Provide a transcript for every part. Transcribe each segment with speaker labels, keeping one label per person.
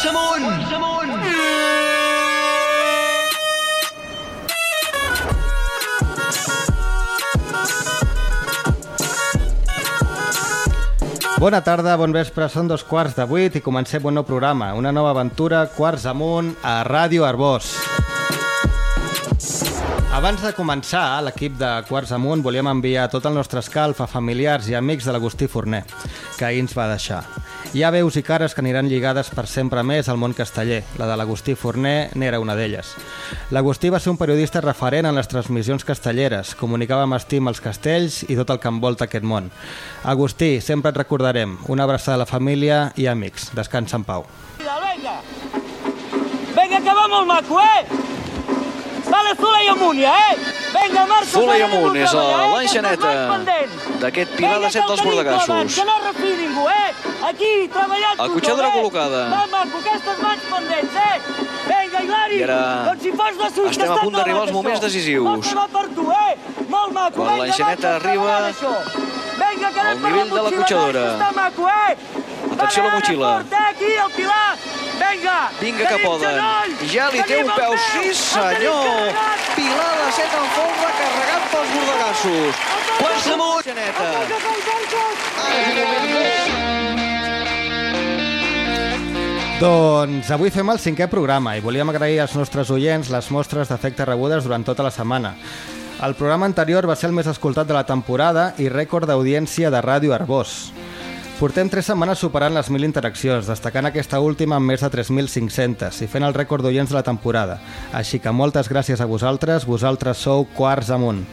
Speaker 1: Quarts amunt! Quarts amunt!
Speaker 2: Bona tarda, bon vespre, són dos quarts de vuit i comencem un nou programa, una nova aventura, quarts amunt, a Ràdio Arbós. Abans de començar, l'equip de Quarts Amunt volíem enviar tot el nostre escalf a familiars i amics de l'Agustí Forner, que ahir ens va deixar. Hi ha veus i cares que aniran lligades per sempre més al món casteller. La de l'Agustí Forner n'era una d'elles. L'Agustí va ser un periodista referent en les transmissions castelleres, comunicava amb estima els castells i tot el que envolta aquest món. Agustí, sempre et recordarem. Una abraçada a la família i amics. Descansa en pau.
Speaker 3: Venga! Venga, que va molt maco, eh? Vale, Soleil amunt, ja, eh? Vinga, marxa. Que anem
Speaker 4: amunt, és
Speaker 3: eh?
Speaker 4: l'enxaneta d'aquest Pilar de Set dels Bordegassos.
Speaker 3: Que no refi ningú, eh? Aquí, treballant
Speaker 4: La
Speaker 3: tothom, eh?
Speaker 4: col·locada.
Speaker 3: Va, maco, aquestes mans pendents, eh? Vinga, Hilari,
Speaker 4: I ara
Speaker 3: doncs si fas de suix,
Speaker 4: estem a punt d'arribar als moments decisius.
Speaker 3: Va per tu, eh? Molt maco,
Speaker 4: Quan l'enxaneta arriba al nivell de la
Speaker 3: motxilla,
Speaker 4: cotxadora.
Speaker 3: Està maco, eh?
Speaker 4: Atenció a la motxilla.
Speaker 3: Aquí, el Pilar. Vinga.
Speaker 4: Vinga, que poden. Ja li té un peu. Sí, senyor. Pilar de Set en folre carregat pels bordegassos.
Speaker 1: Quarts amunt!
Speaker 4: Enxaneta.
Speaker 2: Doncs avui fem el cinquè programa i volíem agrair als nostres oients les mostres d'efecte rebudes durant tota la setmana. El programa anterior va ser el més escoltat de la temporada i rècord d'audiència de Ràdio Arbós. Portem tres setmanes superant les 1.000 interaccions, destacant aquesta última amb més de 3.500 i fent el rècord d'oients de la temporada. Així que moltes gràcies a vosaltres, vosaltres sou quarts amunt.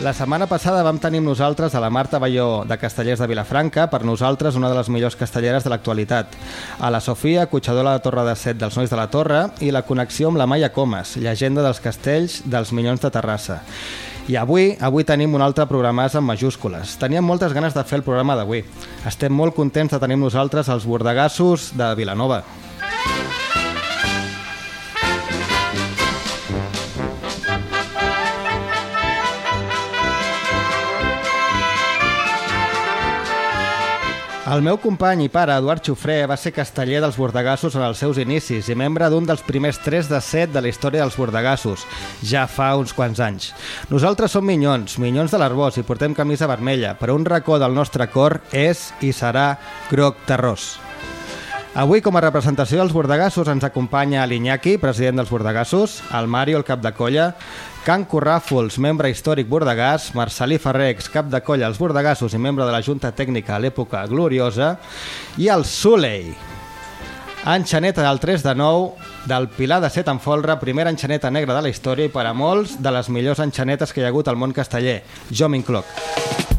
Speaker 2: La setmana passada vam tenir amb nosaltres a la Marta Balló de Castellers de Vilafranca, per nosaltres una de les millors castelleres de l'actualitat. A la Sofia, cotxadora de Torre de Set dels Nois de la Torre i la connexió amb la Maia Comas, llegenda dels castells dels Minyons de Terrassa. I avui, avui tenim un altre programàs amb majúscules. Teníem moltes ganes de fer el programa d'avui. Estem molt contents de tenir nosaltres els bordegassos de Vilanova. El meu company i pare, Eduard Xufré, va ser casteller dels bordegassos en els seus inicis i membre d'un dels primers 3 de 7 de la història dels bordegassos, ja fa uns quants anys. Nosaltres som minyons, minyons de l'Arbós i portem camisa vermella, però un racó del nostre cor és i serà groc terrós. Avui, com a representació dels bordegassos, ens acompanya l'Iñaki, president dels bordegassos, el Mario, el cap de colla, Can Corràfols, membre històric bordegàs, Marcelí Ferrex, cap de colla als bordegassos i membre de la Junta Tècnica a l'època gloriosa, i el Suley, enxaneta del 3 de 9 del Pilar de Set en folre, primera enxaneta negra de la història i per a molts de les millors enxanetes que hi ha hagut al món casteller. Jo m'incloc.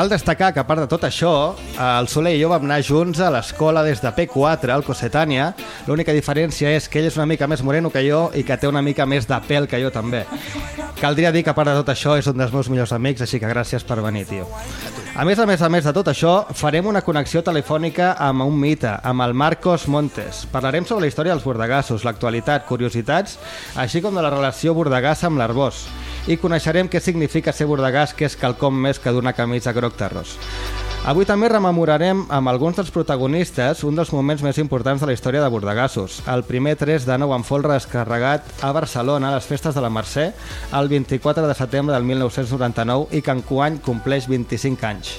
Speaker 2: Cal destacar que, a part de tot això, el Soler i jo vam anar junts a l'escola des de P4, al Cossetània. L'única diferència és que ell és una mica més moreno que jo i que té una mica més de pèl que jo també. Caldria dir que, a part de tot això, és un dels meus millors amics, així que gràcies per venir, tio. A més a més a més de tot això, farem una connexió telefònica amb un mite, amb el Marcos Montes. Parlarem sobre la història dels bordegassos, l'actualitat, curiositats, així com de la relació bordegassa amb l'Arbós. I coneixerem què significa ser bordegàs, que és quelcom més que d'una camisa groc terrós. Avui també rememorarem amb alguns dels protagonistes un dels moments més importants de la història de Bordegassos, el primer 3 de 9 en folre descarregat a Barcelona a les festes de la Mercè el 24 de setembre del 1999 i que enguany compleix 25 anys.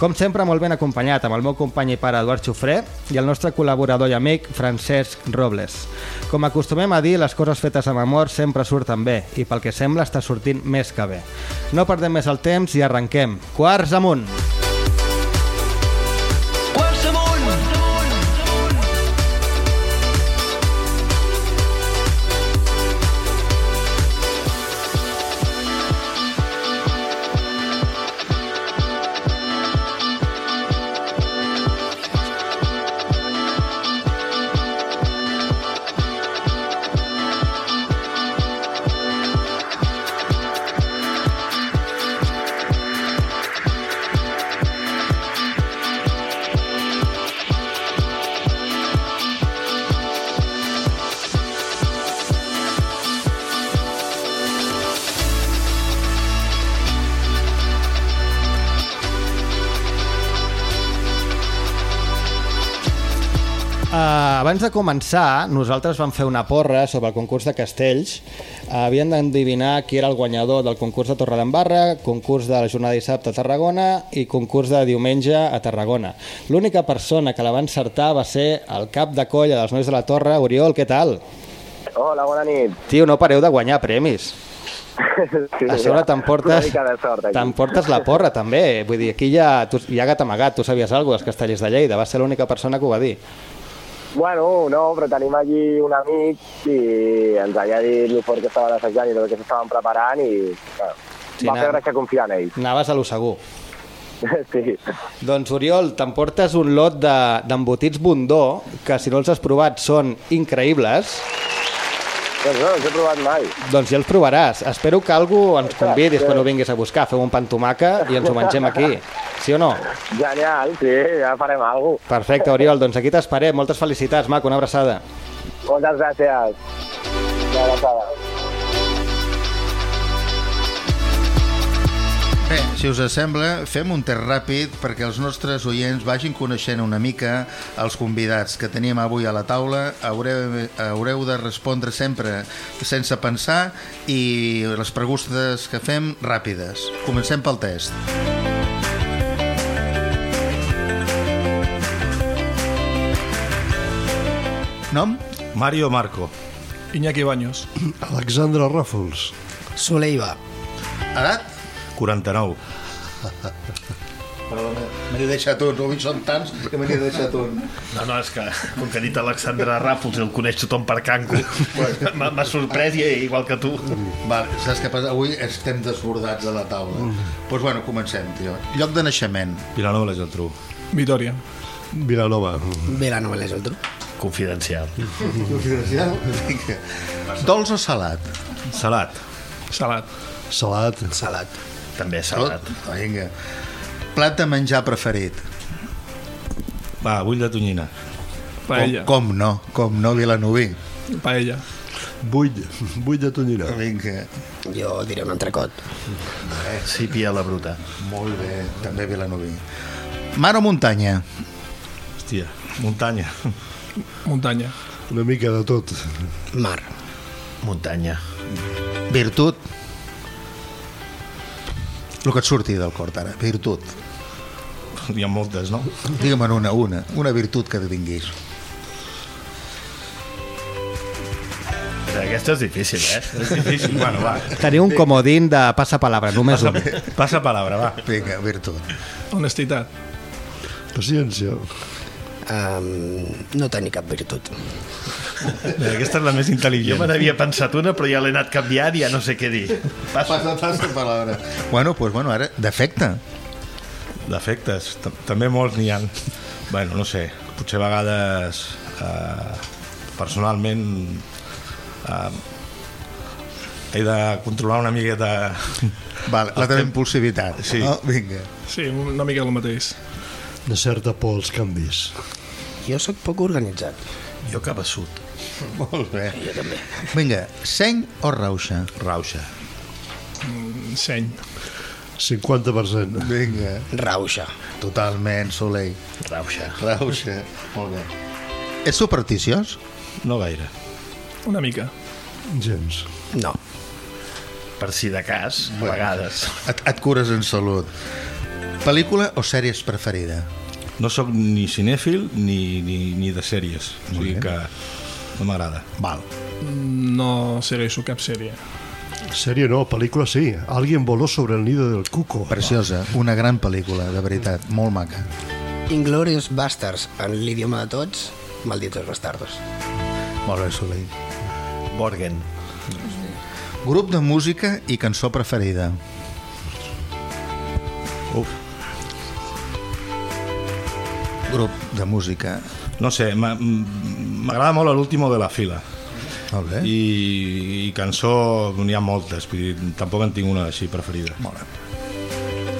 Speaker 2: Com sempre, molt ben acompanyat amb el meu company i pare Eduard Xufré i el nostre col·laborador i amic Francesc Robles. Com acostumem a dir, les coses fetes amb amor sempre surten bé i pel que sembla està sortint més que bé. No perdem més el temps i arrenquem. Quarts amunt!
Speaker 1: Quarts
Speaker 2: abans de començar, nosaltres vam fer una porra sobre el concurs de castells. Havien d'endevinar qui era el guanyador del concurs de Torredembarra, concurs de la jornada de dissabte a Tarragona i concurs de diumenge a Tarragona. L'única persona que la va encertar va ser el cap de colla dels Nois de la Torre, Oriol, què tal?
Speaker 5: Hola, bona nit.
Speaker 2: Tio, no pareu de guanyar premis.
Speaker 5: Sí,
Speaker 2: A sobre t'emportes la porra, també. Vull dir, aquí ja, tu, ja gat amagat, tu sabies alguna cosa dels castellers de Lleida, va ser l'única persona que ho va dir.
Speaker 5: Bueno, no, però tenim allí un amic i ens havia dit el fort que estaven assajant i el que s'estaven preparant i bueno,
Speaker 2: Sí,
Speaker 5: va fer gràcia confiar en ells.
Speaker 2: Anaves a lo segur.
Speaker 5: sí.
Speaker 2: Doncs, Oriol, t'emportes un lot de- d'embotits Bundó, que si no els has provat són increïbles,
Speaker 5: Doncs no, els he provat mai.
Speaker 2: doncs ja els provaràs. Espero que algú ens convidis quan ho vinguis a buscar. Fem un pa amb tomàquet i ens ho mengem aquí. Sí o no?
Speaker 5: Genial, sí, ja farem alguna cosa.
Speaker 2: Perfecte, Oriol, doncs aquí t'esperem. Moltes felicitats, maco, una abraçada.
Speaker 5: Moltes gràcies. Una abraçada.
Speaker 6: Bé, si us sembla, fem un test ràpid perquè els nostres oients vagin coneixent una mica els convidats que tenim avui a la taula. Haureu, haureu de respondre sempre sense pensar i les preguntes que fem ràpides. Comencem pel test. Nom?
Speaker 7: Mario Marco.
Speaker 8: Iñaki Baños.
Speaker 9: Alexandre Ràfols.
Speaker 10: Soleiva.
Speaker 6: Edat?
Speaker 7: 49.
Speaker 6: Però me n'he deixat un, avui són tants que me n'he deixat un.
Speaker 8: No, no, és que com que ha dit Alexandre Ràfols i el coneix tothom per canco, m'ha m'ha sorprès i igual que tu.
Speaker 6: Vale, saps què passa? Avui estem desbordats a la taula. Doncs pues bueno, comencem, tio. Lloc de naixement.
Speaker 7: Vilanova i la Geltrú.
Speaker 8: Vitoria.
Speaker 9: Vilanova.
Speaker 10: Vilanova la Geltrú.
Speaker 8: Confidencial.
Speaker 6: Confidencial? Vinga. Dolç o salat?
Speaker 7: Salat.
Speaker 8: Salat.
Speaker 9: Salat.
Speaker 10: Salat.
Speaker 8: També salat.
Speaker 6: Tot? Vinga. Plat de menjar preferit?
Speaker 7: Va, bull de tonyina.
Speaker 8: Paella.
Speaker 6: Com, com no? Com no, Vilanoví?
Speaker 8: Paella.
Speaker 9: Bull, bull de tonyina.
Speaker 6: Vinga.
Speaker 10: Jo diré un entrecot.
Speaker 8: Sí, pia la bruta.
Speaker 6: Molt bé, també Vilanoví. Mar o muntanya?
Speaker 7: Hòstia, muntanya.
Speaker 8: Muntanya.
Speaker 9: Una mica de tot.
Speaker 10: Mar.
Speaker 8: Muntanya.
Speaker 6: Virtut? El que et surti del cor ara, virtut.
Speaker 7: Hi ha moltes, no?
Speaker 6: Digue'm una, una, una virtut que tinguis.
Speaker 8: Aquesta és difícil, eh?
Speaker 7: És difícil. Bueno, va.
Speaker 2: Teniu un comodín de passapalabra, només un.
Speaker 7: Passa palabra, va.
Speaker 6: Vinga, virtut.
Speaker 8: Honestitat.
Speaker 9: Paciència.
Speaker 10: Um, no tenir cap virtut.
Speaker 7: Bé, Aquesta és la més
Speaker 8: Jo
Speaker 7: intel·ligent.
Speaker 8: me n'havia pensat una, però ja l'he anat canviant i ja no sé què dir. Passa.
Speaker 6: Passa, passa palabra. Bueno, pues bueno, ara, defecte.
Speaker 7: Defectes. T- També molts n'hi ha. Bueno, no sé. Potser a vegades... Eh, personalment... Eh, he de controlar una miqueta...
Speaker 6: Val, la teva impulsivitat.
Speaker 7: Sí.
Speaker 6: No? Vinga.
Speaker 8: Sí, una mica el mateix.
Speaker 9: Una certa por als canvis.
Speaker 10: Jo sóc poc organitzat.
Speaker 8: Jo cabeçut.
Speaker 6: Molt bé.
Speaker 10: Jo també.
Speaker 6: Vinga, seny o rauxa?
Speaker 7: Rauxa.
Speaker 8: Seny.
Speaker 9: 50%.
Speaker 6: Vinga.
Speaker 10: Rauxa.
Speaker 6: Totalment, Soleil.
Speaker 8: Rauxa.
Speaker 6: Rauxa. Molt bé. Ets supersticiós?
Speaker 7: No gaire.
Speaker 8: Una mica.
Speaker 9: Gens.
Speaker 10: No.
Speaker 8: Per si de cas, a vegades.
Speaker 6: Et, et cures en salut. Pel·lícula o sèries preferida?
Speaker 7: No sóc ni cinèfil ni, ni, ni de sèries. O sigui que no m'agrada.
Speaker 6: Val.
Speaker 8: No segueixo cap sèrie.
Speaker 9: Sèrie no, pel·lícula sí. Alguien voló sobre el nido del cuco.
Speaker 6: Preciosa, una gran pel·lícula, de veritat, molt maca.
Speaker 10: Inglorious Bastards, en l'idioma de tots, malditos bastardos.
Speaker 6: Molt bé, Soleil.
Speaker 8: Borgen.
Speaker 6: Grup de música i cançó preferida. Grup de música.
Speaker 7: No sé, m'agrada molt l'último de la fila.
Speaker 6: Molt bé.
Speaker 7: I, i cançó n'hi ha moltes, vull dir, tampoc en tinc una així preferida.
Speaker 6: Molt bé.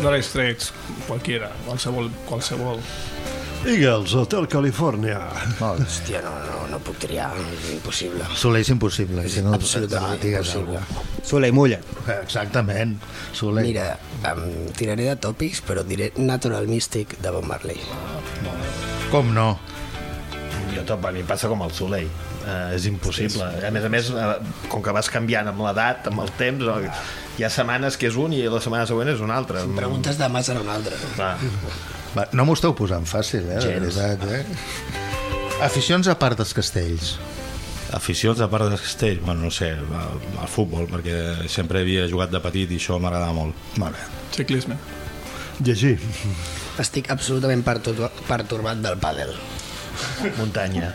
Speaker 8: No l'he Straits, qualquiera, qualsevol, qualsevol.
Speaker 9: Eagles, Hotel California.
Speaker 6: Molt bé.
Speaker 10: Hòstia, no, no, no puc triar, impossible.
Speaker 6: Soleil és impossible. Si no,
Speaker 10: absolutament
Speaker 6: digues
Speaker 10: impossible.
Speaker 6: alguna
Speaker 2: Soleil mulla.
Speaker 6: Exactament. Soleil.
Speaker 10: Mira, em tiraré de tòpics, però diré Natural Mystic de Bob Marley.
Speaker 6: Com no?
Speaker 8: Jo tot, a mi em passa com el Soleil. Uh, és impossible. A més a més, uh, com que vas canviant amb l'edat, amb el temps, uh, hi ha setmanes que és un i la setmana següent és un altre.
Speaker 10: Si preguntes demà serà un altre.
Speaker 8: Clar.
Speaker 6: Va, no m'ho esteu posant fàcil, eh? De
Speaker 8: Gens.
Speaker 6: veritat, eh? Aficions a part dels castells.
Speaker 7: Aficions a part del castell, bueno, no sé, al, al futbol, perquè sempre havia jugat de petit i això m'agradava molt.
Speaker 6: Molt bé.
Speaker 11: Ciclisme.
Speaker 9: Llegir.
Speaker 10: Estic absolutament pertorbat del pàdel.
Speaker 8: Muntanya.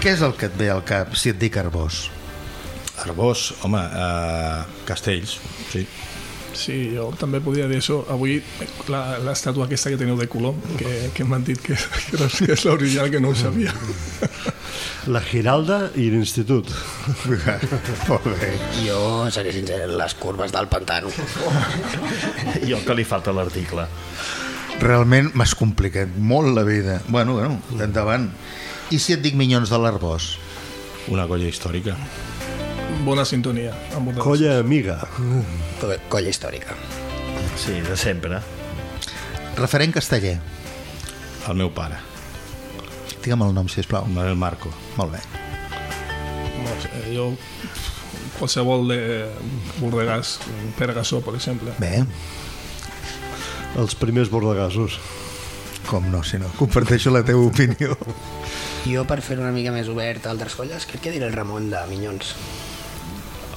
Speaker 6: Què és el que et ve al cap si et dic Arbós?
Speaker 7: Arbós, home, eh, castells, sí.
Speaker 11: Sí, jo també podria dir això. Avui la- l'estàtua aquesta que teniu de Colom, que, que m'han dit que, que és l'original, que no ho sabia.
Speaker 9: La Giralda i l'Institut.
Speaker 6: Molt bé.
Speaker 10: Jo, seré sincer, les curves del pantano.
Speaker 8: I el que li falta a l'article.
Speaker 6: Realment m'has complicat molt la vida. Bueno, bueno, endavant. I si et dic Minyons de l'Arbós?
Speaker 7: Una colla històrica.
Speaker 11: Bona sintonia. Amb una...
Speaker 9: Colla amiga.
Speaker 10: Co- Colla històrica.
Speaker 8: Sí, de sempre.
Speaker 6: Referent casteller.
Speaker 7: El meu pare,
Speaker 6: Digue'm el nom, si plau.
Speaker 7: Manuel Marco.
Speaker 6: Molt bé.
Speaker 11: No sé, jo qualsevol de Borregàs, Pere Gassó, per exemple.
Speaker 6: Bé,
Speaker 9: Els primers bordegassos.
Speaker 6: com no, si no. Comparteixo la teva opinió.
Speaker 10: Jo, per fer una mica més obert a altres colles, crec que diré el Ramon de Minyons.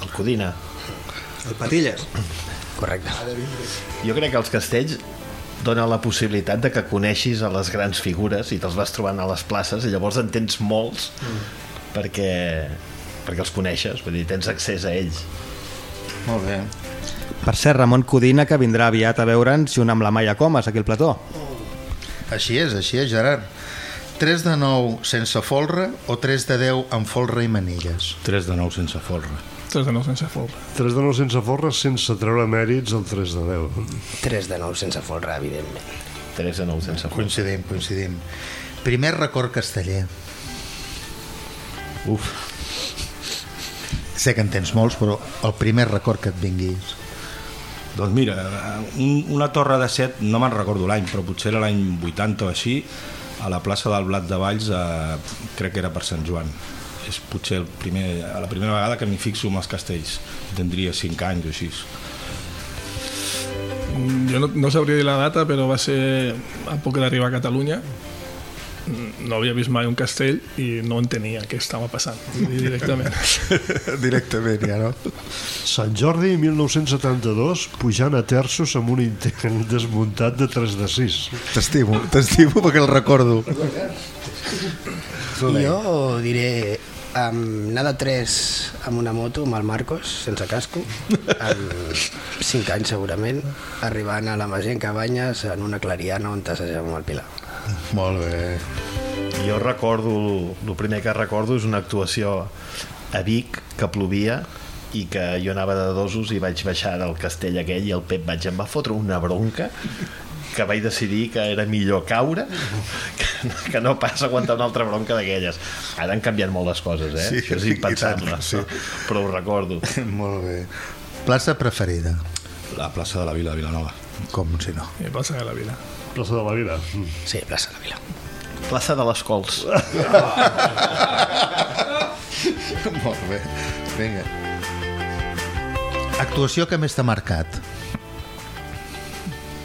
Speaker 8: El Codina.
Speaker 10: El Patilles. Correcte.
Speaker 8: Jo crec que els castells dona la possibilitat de que coneixis a les grans figures i te'ls vas trobant a les places i llavors en tens molts perquè, perquè els coneixes, vull dir, tens accés a ells.
Speaker 6: Molt bé.
Speaker 2: Per cert, Ramon Codina, que vindrà aviat a veure'ns junt amb la Maia Comas, aquí al plató.
Speaker 6: Així és, així és, Gerard. 3 de 9 sense folre o 3 de 10 amb folre i manilles?
Speaker 7: 3 de 9 sense folre.
Speaker 11: 3 de 9 sense folre.
Speaker 9: 3 de 9 sense forra sense treure mèrits al 3 de 10.
Speaker 10: 3 de 9 sense folre, evidentment.
Speaker 8: 3 de 9 sense folre.
Speaker 6: Coincidim, coincidim. Primer record casteller.
Speaker 7: Uf,
Speaker 6: Sé que en tens molts, però el primer record que et vinguis.
Speaker 7: doncs mira, un, una torre de set, no me'n recordo l'any, però potser era l'any 80 o així, a la plaça del Blat de Valls, eh, crec que era per Sant Joan. És potser el primer, la primera vegada que m'hi fixo amb els castells. Tindria 5 anys o així.
Speaker 11: Jo no, no sabria dir la data, però va ser a poc d'arribar a Catalunya. No havia vist mai un castell i no entenia què estava passant directament.
Speaker 6: Directament, ja, no?
Speaker 9: Sant Jordi 1972 pujant a terços amb un intent desmuntat de 3 de 6.
Speaker 6: T'estimo, t'estimo perquè el recordo.
Speaker 10: Jo diré um, anar de 3 amb una moto amb el Marcos, sense casco, amb 5 anys segurament, arribant a la Magent Cabanyes en una clariana on t'assagem amb el Pilar.
Speaker 6: Molt bé.
Speaker 8: Jo recordo, el primer que recordo és una actuació a Vic que plovia i que jo anava de dosos i vaig baixar del castell aquell i el Pep vaig em va fotre una bronca que vaig decidir que era millor caure que, que no pas aguantar una altra bronca d'aquelles. Ara han canviat molt les coses, eh?
Speaker 6: Sí,
Speaker 8: Això és impensable,
Speaker 6: sí.
Speaker 8: però ho recordo.
Speaker 6: Molt bé. Plaça preferida?
Speaker 7: La plaça de la Vila de Vilanova.
Speaker 6: Com si no?
Speaker 11: I plaça de la Vila.
Speaker 9: Plaça de la Vila.
Speaker 10: Sí, plaça de la Vila.
Speaker 8: Plaça de les Cols.
Speaker 6: Molt bé. Vinga. Actuació que més t'ha marcat?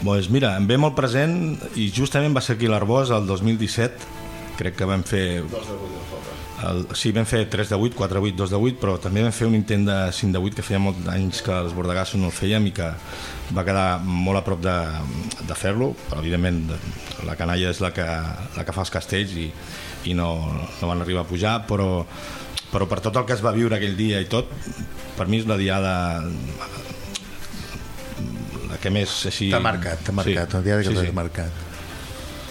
Speaker 7: Doncs mira, em ve molt present i justament va ser aquí l'Arbós el 2017 crec que vam fer el, sí, vam fer 3 de 8, 4 de 8, 2 de 8 però també vam fer un intent de 5 de 8 que feia molts anys que els bordegassos no el fèiem i que va quedar molt a prop de, de fer-lo. Però evidentment la canalla és la que, la que fa els castells i, i no, no van arribar a pujar però, però per tot el que es va viure aquell dia i tot per mi és la diada la que més així...
Speaker 6: T'ha marcat, t'ha marcat, el dia que t'has marcat.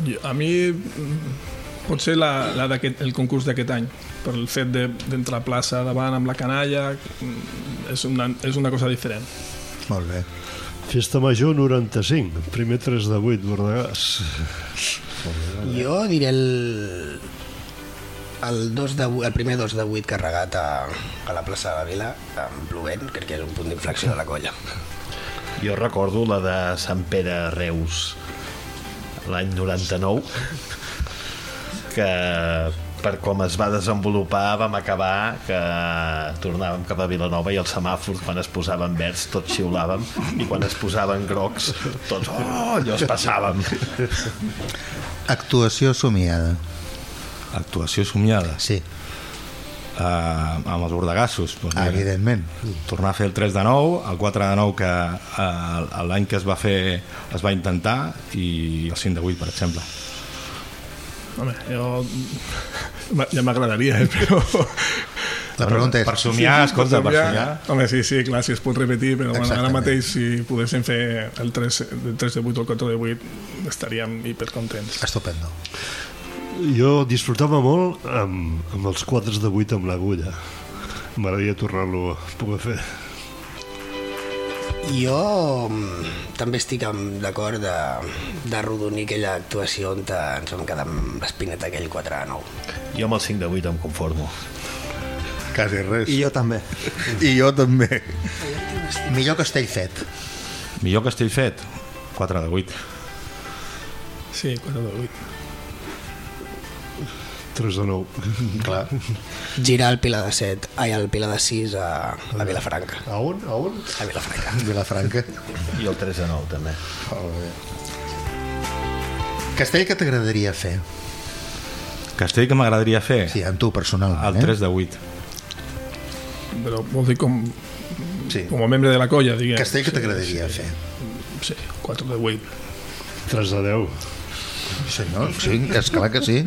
Speaker 11: Jo- A mi potser la, la el concurs d'aquest any per el fet de- d'entrar a plaça davant amb la canalla mm, és una, és una cosa diferent
Speaker 6: Molt bé.
Speaker 9: Festa Major 95, primer 3 de 8, Bordegàs.
Speaker 10: Jo diré el, el, 2 de, el primer 2 de 8 carregat a, a la plaça de la Vila, amb plovent, crec que és un punt d'inflexió de la colla.
Speaker 8: Jo recordo la de Sant Pere Reus l'any 99, que per com es va desenvolupar vam acabar que tornàvem cap a Vilanova i els semàfors quan es posaven verds tots xiulàvem i quan es posaven grocs tots oh, allò es passàvem
Speaker 6: Actuació somiada.
Speaker 7: Actuació somiada?
Speaker 6: Sí.
Speaker 7: Uh, amb els bordegassos. Doncs
Speaker 6: Ah,
Speaker 7: mira,
Speaker 6: evidentment.
Speaker 7: Tornar a fer el 3 de 9, el 4 de 9 que uh, l'any que es va fer es va intentar i el 5 de 8, per exemple.
Speaker 11: Home, jo... Ja m'agradaria, eh, però...
Speaker 6: La pregunta és...
Speaker 7: Per somiar, escolta, per somiar...
Speaker 11: Home, sí, sí, clar, si es pot repetir, però bueno, ara mateix si poguéssim fer el 3, el 3 de 8 o el 4 de 8 estaríem hipercontents.
Speaker 6: Estupendo.
Speaker 9: Jo disfrutava molt amb, amb els quadres de 8 amb l'agulla. M'agradaria tornar-lo a poder fer.
Speaker 10: Jo mm, també estic d'acord de, de rodonir aquella actuació on ens vam quedar amb l'espineta aquell 4 a 9.
Speaker 8: jo amb el 5 de 8 em conformo
Speaker 6: Quasi res.
Speaker 2: I jo també.
Speaker 6: I jo també. Millor castell fet.
Speaker 7: Millor castell fet? 4 de 8.
Speaker 11: Sí, 4 de 8.
Speaker 9: 3 de 9.
Speaker 6: Clar.
Speaker 10: Girar el Pilar de 7, ai, el Pilar de 6 a, a Vilafranca.
Speaker 9: A on? A on?
Speaker 10: A Vilafranca.
Speaker 6: Vilafranca.
Speaker 8: i el 3 de 9 també.
Speaker 6: Castell que t'agradaria fer?
Speaker 7: Castell que m'agradaria fer?
Speaker 6: Sí, amb tu personalment.
Speaker 7: El 3 de 8.
Speaker 11: Però vol dir com,
Speaker 6: Sí.
Speaker 11: com a membre de la colla, diguem.
Speaker 6: Castell que t'agradaria fer?
Speaker 11: Sí, 4 de 8.
Speaker 9: 3 de 10.
Speaker 6: Senyor, sí, és clar que sí.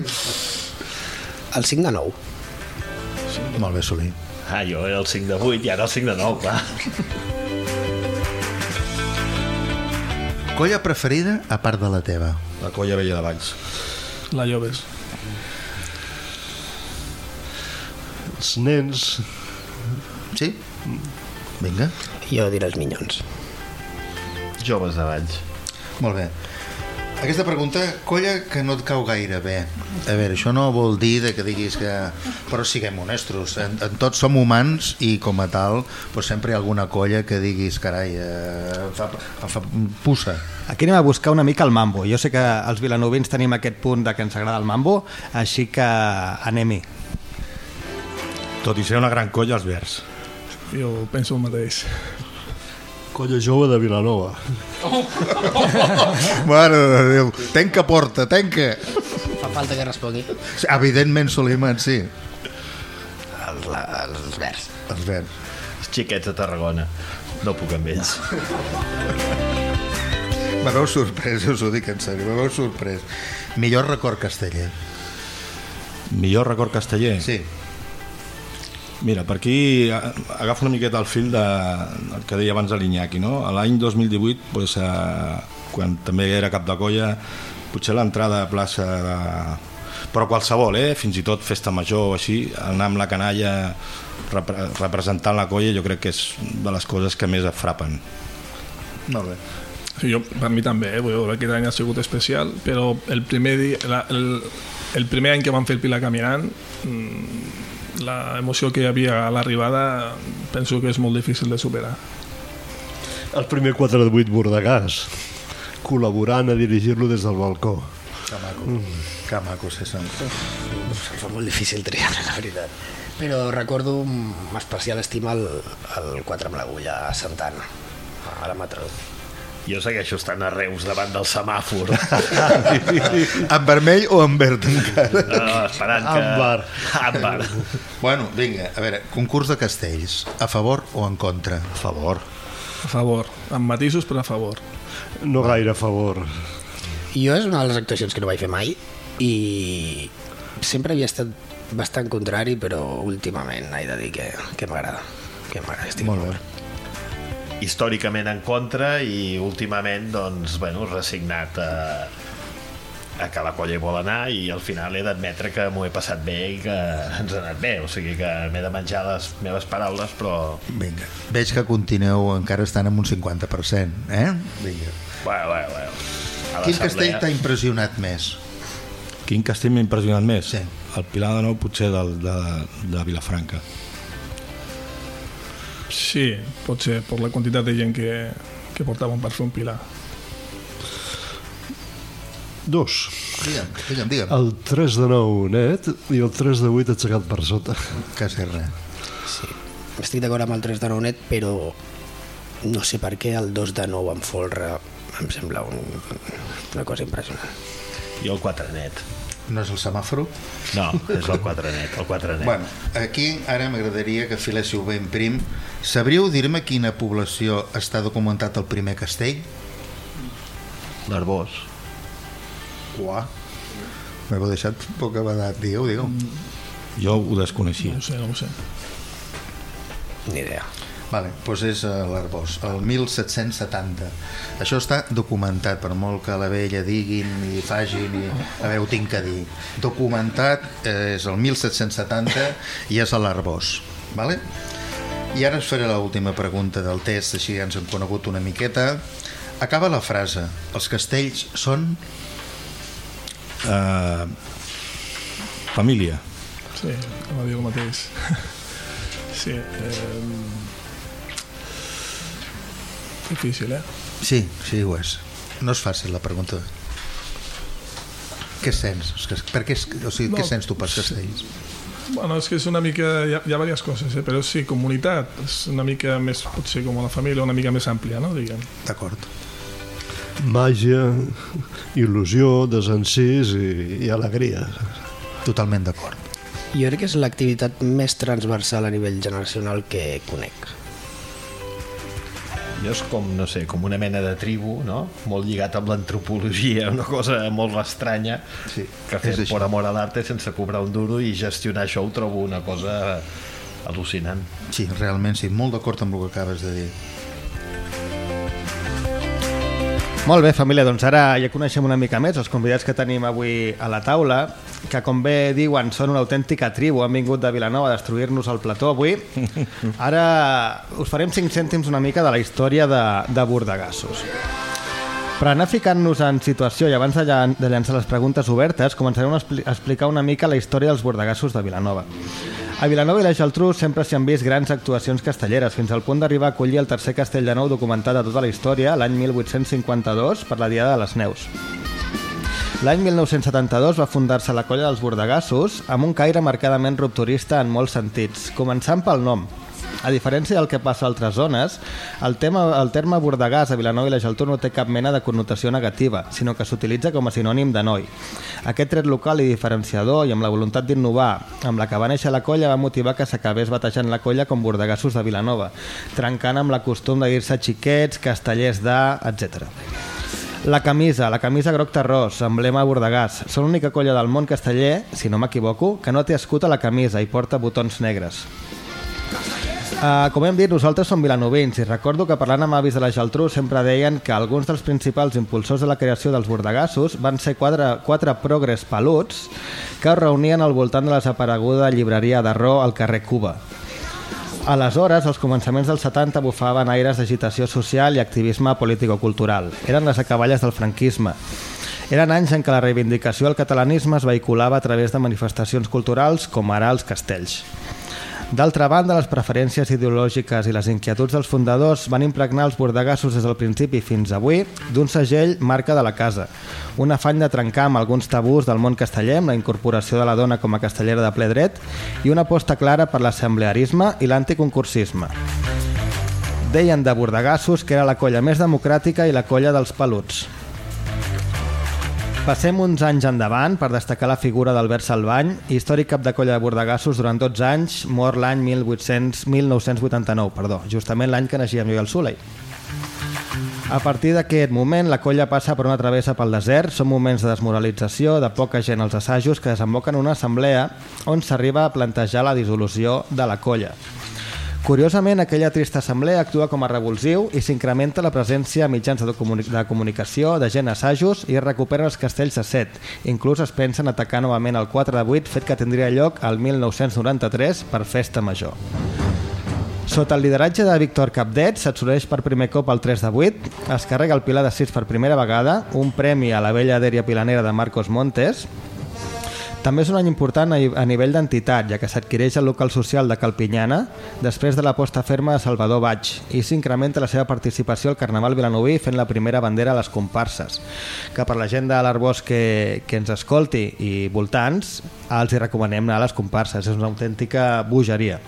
Speaker 10: El 5 de 9.
Speaker 6: Molt bé, Solí.
Speaker 8: ah, jo era el 5 de 8 i ara el 5 de 9, clar
Speaker 6: Colla preferida a part de la teva?
Speaker 7: La colla vella de Valls.
Speaker 11: La Lloves.
Speaker 9: Els nens...
Speaker 6: Sí? Vinga.
Speaker 10: Jo diré els minyons.
Speaker 8: joves de Valls
Speaker 6: Molt bé. Aquesta pregunta, colla que no et cau gaire bé. A veure, això no vol dir de que diguis que... Però siguem honestos, en, en tots som humans i com a tal, doncs sempre hi ha alguna colla que diguis, carai, eh, em fa, em fa puça.
Speaker 2: Aquí anem a buscar una mica el mambo. Jo sé que els vilanovins tenim aquest punt de que ens agrada el mambo, així que anem-hi.
Speaker 7: Tot i ser una gran colla, els verds.
Speaker 11: Jo penso el mateix.
Speaker 9: Colla jove de Vilanova.
Speaker 6: Mare de Déu, tenca porta, tenca.
Speaker 10: Fa falta que respongui.
Speaker 6: Evidentment, Soliman, sí.
Speaker 10: Els, la, els verds.
Speaker 6: Els verds.
Speaker 8: els xiquets de Tarragona no puc amb ells
Speaker 6: Me veu sorprès, us ho dic en sèrio, me veu sorprès. Millor record casteller.
Speaker 7: Millor record casteller?
Speaker 6: Sí.
Speaker 7: Mira, per aquí a- agafo una miqueta el fil de, del que deia abans l'Iñaki, no? L'any 2018, pues, eh, quan també era cap de colla, potser l'entrada a plaça de... però qualsevol, eh? fins i tot festa major o així, anar amb la canalla repre representant la colla jo crec que és de les coses que més frapen.
Speaker 6: Molt bé.
Speaker 11: Sí, jo, per mi també, eh? Vull aquest any ha sigut especial, però el primer, dia, la, el, el primer any que vam fer el Pilar Caminant, mm, la emoció que hi havia a l'arribada penso que és molt difícil de superar.
Speaker 9: El primer 4 de 8 Bordegàs, col·laborant a dirigir-lo des del balcó.
Speaker 6: Que maco. Mm. Que maco, sí.
Speaker 10: Se'm fa molt difícil triar, la veritat. Però recordo amb especial estima el, el 4 amb l'agulla a Santana, a la Matró.
Speaker 8: Jo segueixo estant a Reus davant del semàfor
Speaker 6: en vermell o en verd encara?
Speaker 8: no, esperant que...
Speaker 9: Àmbar.
Speaker 8: Àmbar.
Speaker 6: Bueno, vinga, a veure, concurs de castells, a favor o en contra?
Speaker 7: A favor.
Speaker 11: A favor, amb matisos però a favor.
Speaker 9: No gaire a favor.
Speaker 10: Jo és una de les actuacions que no vaig fer mai i sempre havia estat bastant contrari, però últimament he de dir que, que m'agrada. Que m'agrada, estic
Speaker 6: Molt bé.
Speaker 8: Històricament en contra i últimament doncs, bueno, resignat a, a que la colla hi vol anar i al final he d'admetre que m'ho he passat bé i que ens ha anat bé, o sigui que m'he de menjar les meves paraules però
Speaker 6: Vinga. Veig que continueu encara estant amb un 50%, eh? Vinga.
Speaker 8: bueno, bueno, bueno. A
Speaker 6: Quin castell t'ha impressionat més?
Speaker 7: Quin castell m'ha impressionat més?
Speaker 6: Sí.
Speaker 7: El Pilar de Nou potser del, de, de Vilafranca.
Speaker 11: Sí, potser per la quantitat de gent que, que portàvem per fer un pilar.
Speaker 9: Dos.
Speaker 6: Digue'm, digue'm, digue'm.
Speaker 9: El 3 de 9 net i el 3 de 8 aixecat per sota.
Speaker 6: Quasi res.
Speaker 10: Sí. Estic d'acord amb el 3 de 9 net, però no sé per què el 2 de 9 amb folre em sembla un, una cosa impressionant.
Speaker 8: I el 4 net.
Speaker 6: No és el semàforo?
Speaker 8: No, és el 4 net, el 4 net.
Speaker 6: Bueno, aquí ara m'agradaria que filéssiu ben prim. Sabríeu dir-me quina població està documentat al primer castell?
Speaker 8: L'Arbós.
Speaker 6: Uà. M'heu deixat poca vedat. Digueu, digueu.
Speaker 7: Jo ho desconeixia.
Speaker 11: No ho sé, no ho sé.
Speaker 10: Ni idea.
Speaker 6: Vale, doncs és a l'Arbós, el 1770. Això està documentat, per molt que la vella diguin i fagin i a veure, ho tinc que dir. Documentat eh, és el 1770 i és a l'Arbós. Vale? I ara us faré l'última pregunta del test, així ja ens hem conegut una miqueta. Acaba la frase. Els castells són...
Speaker 7: Uh, família.
Speaker 11: Sí, com diu el mateix. sí. Eh, difícil, eh?
Speaker 6: Sí, sí, ho és. No és fàcil la pregunta. Què sents? Per què, o sigui, no, què sents tu pels castells?
Speaker 11: Bueno, és que és una mica... Hi ha, hi ha diverses coses, eh? però sí, comunitat. És una mica més, potser com la família, una mica més àmplia, no? Diguem.
Speaker 6: D'acord.
Speaker 9: Màgia, il·lusió, desencís i, i alegria.
Speaker 6: Totalment d'acord.
Speaker 10: Jo crec que és l'activitat més transversal a nivell generacional que conec.
Speaker 8: És com, no sé, com una mena de tribu, no? Molt lligat amb l'antropologia, una cosa molt estranya,
Speaker 6: sí,
Speaker 8: que fer per amor a l'arte sense cobrar un duro i gestionar això ho trobo una cosa al·lucinant.
Speaker 6: Sí, realment sí, molt d'acord amb el que acabes de dir.
Speaker 2: Molt bé, família, doncs ara ja coneixem una mica més els convidats que tenim avui a la taula, que com bé diuen són una autèntica tribu, han vingut de Vilanova a destruir-nos el plató avui. Ara us farem 5 cèntims una mica de la història de, de Bordegassos. Per anar ficant-nos en situació i abans de, llan de llançar les preguntes obertes, començarem a, expli a explicar una mica la història dels bordegassos de Vilanova. A Vilanova i la Geltrú sempre s'hi han vist grans actuacions castelleres, fins al punt d'arribar a acollir el tercer castell de nou documentat de tota la història l'any 1852 per la Diada de les Neus. L'any 1972 va fundar-se la colla dels bordegassos amb un caire marcadament rupturista en molts sentits, començant pel nom. A diferència del que passa a altres zones, el, tema, el terme bordegàs a Vilanova i la Geltrú no té cap mena de connotació negativa, sinó que s'utilitza com a sinònim de noi. Aquest tret local i diferenciador i amb la voluntat d'innovar amb la que va néixer la colla va motivar que s'acabés batejant la colla com bordegassos de Vilanova, trencant amb la costum de dir-se xiquets, castellers de, etc. La camisa, la camisa groc terrós, emblema bordegàs. Són l'única colla del món casteller, si no m'equivoco, que no té escut a la camisa i porta botons negres. Uh, com hem dit, nosaltres som vilanovins i recordo que parlant amb avis de la Geltrú sempre deien que alguns dels principals impulsors de la creació dels bordegassos van ser quatre, quatre progres peluts que es reunien al voltant de la desapareguda llibreria d'Arró al carrer Cuba. Aleshores, als començaments dels 70 bufaven aires d'agitació social i activisme político-cultural. Eren les acaballes del franquisme. Eren anys en què la reivindicació del catalanisme es vehiculava a través de manifestacions culturals com ara els castells. D'altra banda, les preferències ideològiques i les inquietuds dels fundadors van impregnar els bordegassos des del principi fins avui d'un segell marca de la casa, un afany de trencar amb alguns tabús del món casteller, la incorporació de la dona com a castellera de ple dret i una aposta clara per l'assemblearisme i l'anticoncursisme. Deien de bordegassos que era la colla més democràtica i la colla dels peluts. Passem uns anys endavant per destacar la figura d'Albert Salvany, històric cap de colla de bordegassos durant 12 anys, mort l'any 1800 1989, perdó, justament l'any que naixia jo i el Soleil. A partir d'aquest moment, la colla passa per una travessa pel desert, són moments de desmoralització, de poca gent als assajos que desemboquen en una assemblea on s'arriba a plantejar la dissolució de la colla. Curiosament, aquella trista assemblea actua com a revulsiu i s'incrementa la presència a mitjans de, comuni de comunicació, de gent assajos i recuperen els castells de set. Inclús es pensa en atacar novament el 4 de 8, fet que tindria lloc al 1993 per festa major. Sota el lideratge de Víctor Capdet s'assoleix per primer cop el 3 de 8, es carrega el Pilar de 6 per primera vegada, un premi a la vella dèria pilanera de Marcos Montes, també és un any important a nivell d'entitat, ja que s'adquireix el local social de Calpinyana després de l'aposta ferma de Salvador Baig i s'incrementa la seva participació al Carnaval Vilanoví fent la primera bandera a les comparses. que per la gent de l'Arbós que, que ens escolti i voltants, els hi recomanem anar a les comparses, és una autèntica bogeria.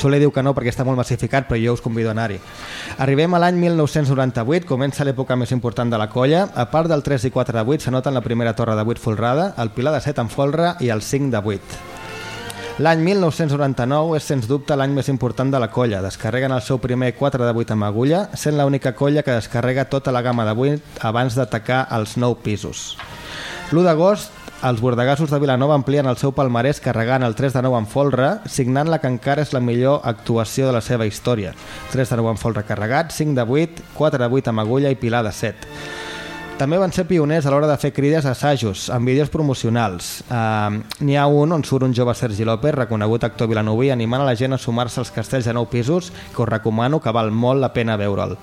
Speaker 2: Soler diu que no perquè està molt massificat, però jo us convido a anar-hi. Arribem a l'any 1998, comença l'època més important de la colla. A part del 3 i 4 de 8 s'anoten la primera torre de 8 folrada, el pilar de 7 en folre i el 5 de 8. L'any 1999 és sens dubte l'any més important de la colla. Descarreguen el seu primer 4 de 8 amb agulla, sent l'única colla que descarrega tota la gamma de 8 abans d'atacar els 9 pisos. L'1 d'agost els bordegassos de Vilanova amplien el seu palmarès carregant el 3 de 9 en folre, signant la que encara és la millor actuació de la seva història. 3 de 9 en folre carregat, 5 de 8, 4 de 8 amb agulla i pilar de 7. També van ser pioners a l'hora de fer crides a assajos, amb vídeos promocionals. Uh, N'hi ha un on surt un jove Sergi López, reconegut actor vilanoví, animant a la gent a sumar-se als castells de nou pisos, que us recomano que val molt la pena veure'l.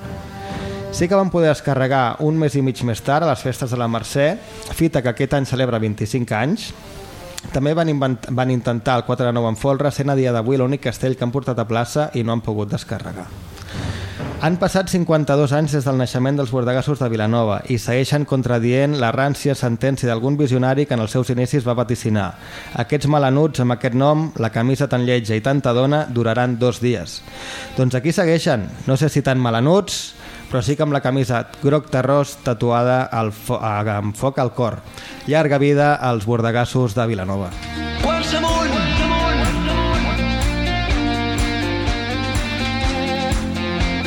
Speaker 2: Sí que van poder descarregar un mes i mig més tard a les festes de la Mercè, fita que aquest any celebra 25 anys. També van, van intentar el 4 de 9 en folre, sent a dia d'avui l'únic castell que han portat a plaça i no han pogut descarregar. Han passat 52 anys des del naixement dels bordegassos de Vilanova i segueixen contradient la rància sentència d'algun visionari que en els seus inicis va vaticinar. Aquests malanuts amb aquest nom, la camisa tan lletja i tanta dona duraran dos dies. Doncs aquí segueixen, no sé si tan malanuts, però sí que amb la camisa groc terrós tatuada al fo amb foc al cor. Llarga vida als bordegassos de Vilanova.
Speaker 1: Amunt!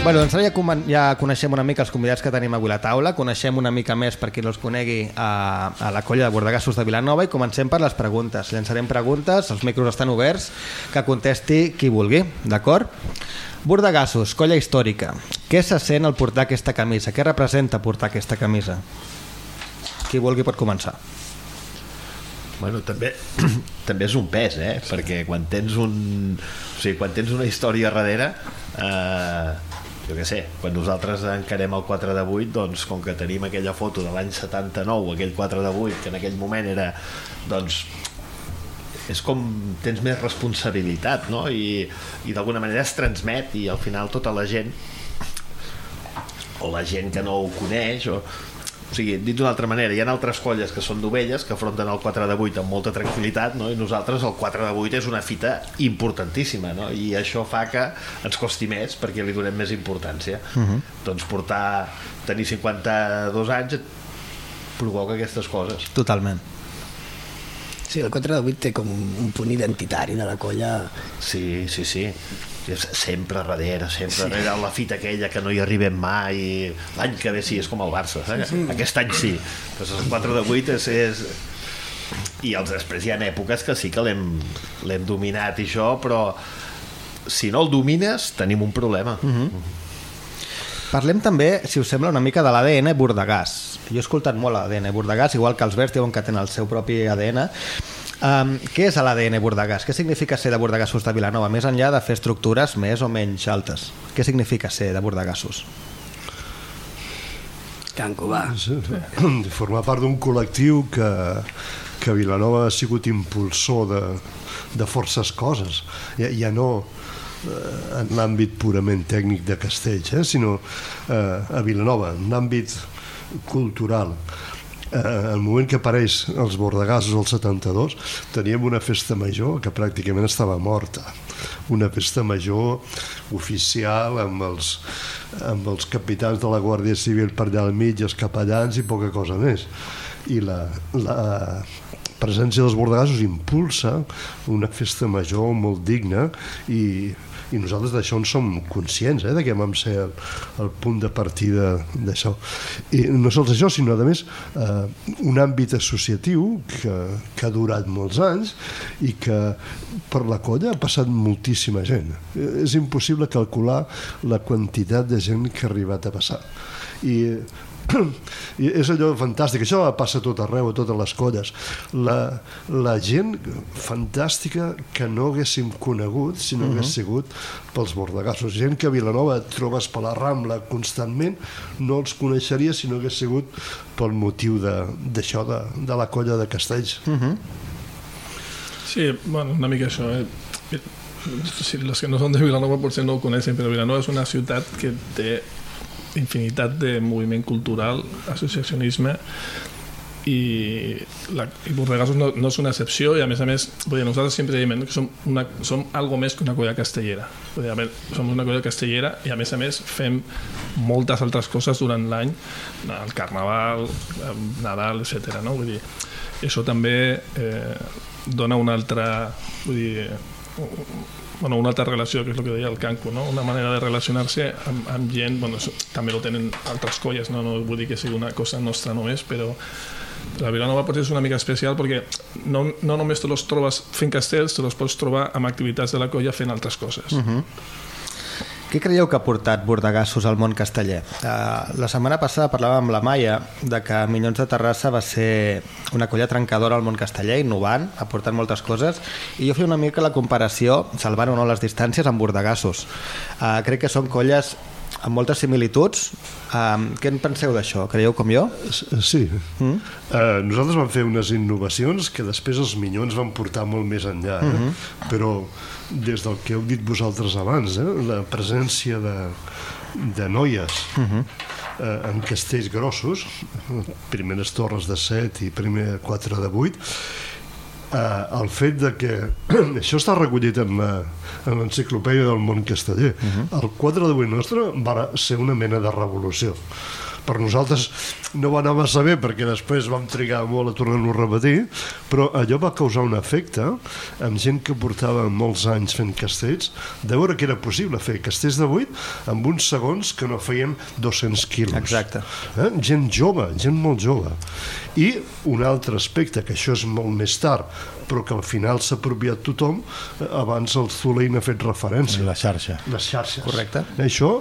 Speaker 2: Bueno, doncs ara ja, ja coneixem una mica els convidats que tenim avui a la taula, coneixem una mica més per qui no els conegui a, a la colla de bordegassos de Vilanova i comencem per les preguntes. Llançarem preguntes, els micros estan oberts, que contesti qui vulgui, d'acord? Bordegassos, colla històrica. Què se sent al portar aquesta camisa? Què representa portar aquesta camisa? Qui vulgui pot començar.
Speaker 8: Bueno, també, també és un pes, eh? Perquè quan tens un... O sigui, quan tens una història darrere, eh, jo què sé, quan nosaltres encarem el 4 de 8, doncs com que tenim aquella foto de l'any 79, aquell 4 de 8, que en aquell moment era, doncs, és com tens més responsabilitat, no? I, i d'alguna manera es transmet i al final tota la gent o la gent que no ho coneix o, o sigui, dit d'una altra manera, hi ha altres colles que són d'ovelles que afronten el 4 de 8 amb molta tranquil·litat no? i nosaltres el 4 de 8 és una fita importantíssima no? i això fa que ens costi més perquè li donem més importància
Speaker 2: Uh -huh.
Speaker 8: doncs portar tenir 52 anys et provoca aquestes coses
Speaker 2: Totalment.
Speaker 10: Sí, el 4 de 8 té com un, un punt identitari de la colla.
Speaker 8: Sí, sí, sí. Sempre darrere, sempre
Speaker 10: Sí.
Speaker 8: darrere la fita aquella que no hi arribem mai. L'any que ve sí, és com el Barça. Eh?
Speaker 10: Sí, sí.
Speaker 8: Aquest any sí. Pues el 4 de 8 és... és... I els després hi ha èpoques que sí que l'hem l'hem dominat i això, però si no el domines tenim un problema.
Speaker 2: Uh -huh. Parlem també, si us sembla, una mica de l'ADN bordegàs. Jo he escoltat molt l'ADN bordegàs, igual que els verds diuen que tenen el seu propi ADN. Um, què és l'ADN bordegàs? Què significa ser de bordegassos de Vilanova, més enllà de fer estructures més o menys altes? Què significa ser de bordegassos?
Speaker 10: Can Cubà.
Speaker 9: Formar part d'un col·lectiu que, que Vilanova ha sigut impulsor de, de forces coses. Ja, ja no eh, en l'àmbit purament tècnic de Castells, eh, sinó eh, a Vilanova, en l'àmbit cultural. Eh, el moment que apareix els bordegassos al 72 teníem una festa major que pràcticament estava morta una festa major oficial amb els, amb els capitans de la Guàrdia Civil per allà al mig, els capellans i poca cosa més i la, la presència dels bordegassos impulsa una festa major molt digna i, i nosaltres d'això en som conscients, eh, de que vam ser el, el punt de partida d'això. I no sols això, sinó a més eh, un àmbit associatiu que, que ha durat molts anys i que per la colla ha passat moltíssima gent. Eh, És impossible calcular la quantitat de gent que ha arribat a passar. I i és allò fantàstic, això passa tot arreu, a totes les colles la, la gent fantàstica que no haguéssim conegut si no uh -huh. hagués sigut pels bordegassos gent que a Vilanova trobes per la Rambla constantment, no els coneixeria si no hagués sigut pel motiu de- d'això, de, de, de la colla de Castells
Speaker 2: Uh -huh.
Speaker 11: Sí, bueno, una mica això. Eh? Si los que no són de Vilanova potser no ho coneixen, però Vilanova és una ciutat que té infinitat de moviment cultural, associacionisme, i, la, i Bordegassos no, no és una excepció i a més a més dir, nosaltres sempre diem que som, una, som algo més que una colla castellera dir, veure, som una colla castellera i a més a més fem moltes altres coses durant l'any el Carnaval, Nadal, etc. No? Vull dir, això també eh, dona una altra vull dir, bueno, una altra relació, que és el que deia el Canco, no? una manera de relacionar-se amb, amb gent, bueno, això, també lo tenen altres colles, no? no vull dir que sigui una cosa nostra només, però la Vilanova potser és una mica especial perquè no, no només te los trobes fent castells, te los pots trobar amb activitats de la colla fent altres coses.
Speaker 2: Uh -huh. Què creieu que ha portat Bordegassos al món casteller? Uh, la setmana passada parlàvem amb la Maia de que Minyons de Terrassa va ser una colla trencadora al món casteller, innovant, aportant moltes coses, i jo feia una mica la comparació, salvant o no les distàncies, amb Bordegassos. Uh, crec que són colles amb moltes similituds. Um, què en penseu d'això? Creieu com jo?
Speaker 9: Sí. Mm? Uh, nosaltres vam fer unes innovacions que després els minyons van portar molt més enllà. Eh? Mm -hmm. Però des del que heu dit vosaltres abans, eh? la presència de, de noies
Speaker 2: Uh -huh.
Speaker 9: eh, en castells grossos, primeres torres de 7 i primer 4 de 8, eh, el fet de que això està recollit en la- en l'enciclopèdia del món casteller uh -huh. el 4 de 8 nostre va ser una mena de revolució per nosaltres no va anar massa bé perquè després vam trigar molt a tornar-ho a repetir però allò va causar un efecte amb gent que portava molts anys fent castells de veure que era possible fer castells de 8 amb uns segons que no feien 200 quilos
Speaker 2: Exacte.
Speaker 9: eh? gent jove, gent molt jove i un altre aspecte que això és molt més tard però que al final s'ha apropiat tothom eh, abans el Zulein ha fet referència
Speaker 7: La xarxa.
Speaker 9: les xarxes
Speaker 2: Correcte.
Speaker 9: això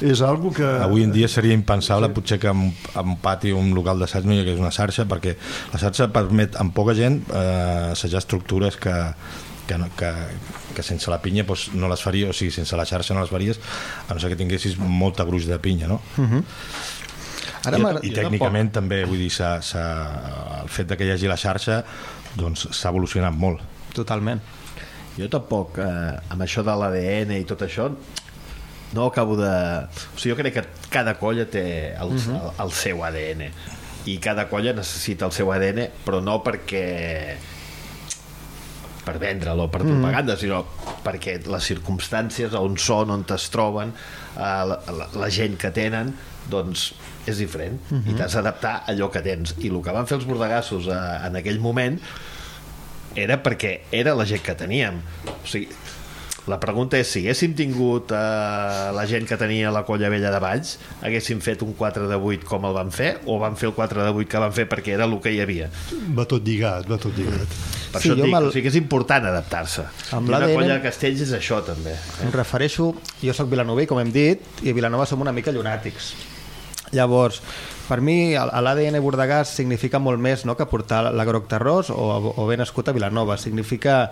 Speaker 9: és algo que
Speaker 7: Avui en dia seria impensable potser que en un pati o un local d'assaig no hi hagués una xarxa perquè la xarxa permet amb poca gent eh, assajar estructures que, que, no, que, que sense la pinya doncs, no les faria, o sigui, sense la xarxa no les faries a no ser que tinguessis molta gruix de pinya no?
Speaker 2: Uh -huh. Ara
Speaker 7: I, i tècnicament també vull dir, s'ha- s'ha- el fet de que hi hagi la xarxa doncs s'ha evolucionat molt
Speaker 2: Totalment.
Speaker 8: Jo tampoc, eh, amb això de l'ADN i tot això, no acabo de... O sigui, jo crec que cada colla té el, uh. -huh. el, el seu ADN i cada colla necessita el seu ADN, però no perquè per vendre'l o per
Speaker 2: Mhm.
Speaker 8: propaganda, sinó perquè les circumstàncies on són, on es troben, eh, la, la, la gent que tenen, doncs és diferent
Speaker 2: Mhm.
Speaker 8: i t'has d'adaptar a allò que tens. I el que van fer els bordegassos eh, en aquell moment era perquè era la gent que teníem. O sigui, la pregunta és si haguéssim tingut eh, la gent que tenia la colla vella de Valls, haguéssim fet un 4 de 8 com el van fer, o van fer el 4 de 8 que van fer perquè era el que hi havia.
Speaker 9: va tot lligat, va tot lligat
Speaker 8: Per
Speaker 2: Sí,
Speaker 8: això dic,
Speaker 2: el-
Speaker 8: o sigui que és important adaptar-se.
Speaker 2: Amb
Speaker 8: I una
Speaker 2: l'ADN
Speaker 8: colla de castells és això, també.
Speaker 2: Em refereixo, jo sóc vilanoví, com hem dit, i a Vilanova som una mica llunàtics. Llavors, per mi l'ADN Bordegàs significa molt més no, que portar l'agroc terrós o, o ben nascut a Vilanova. Significa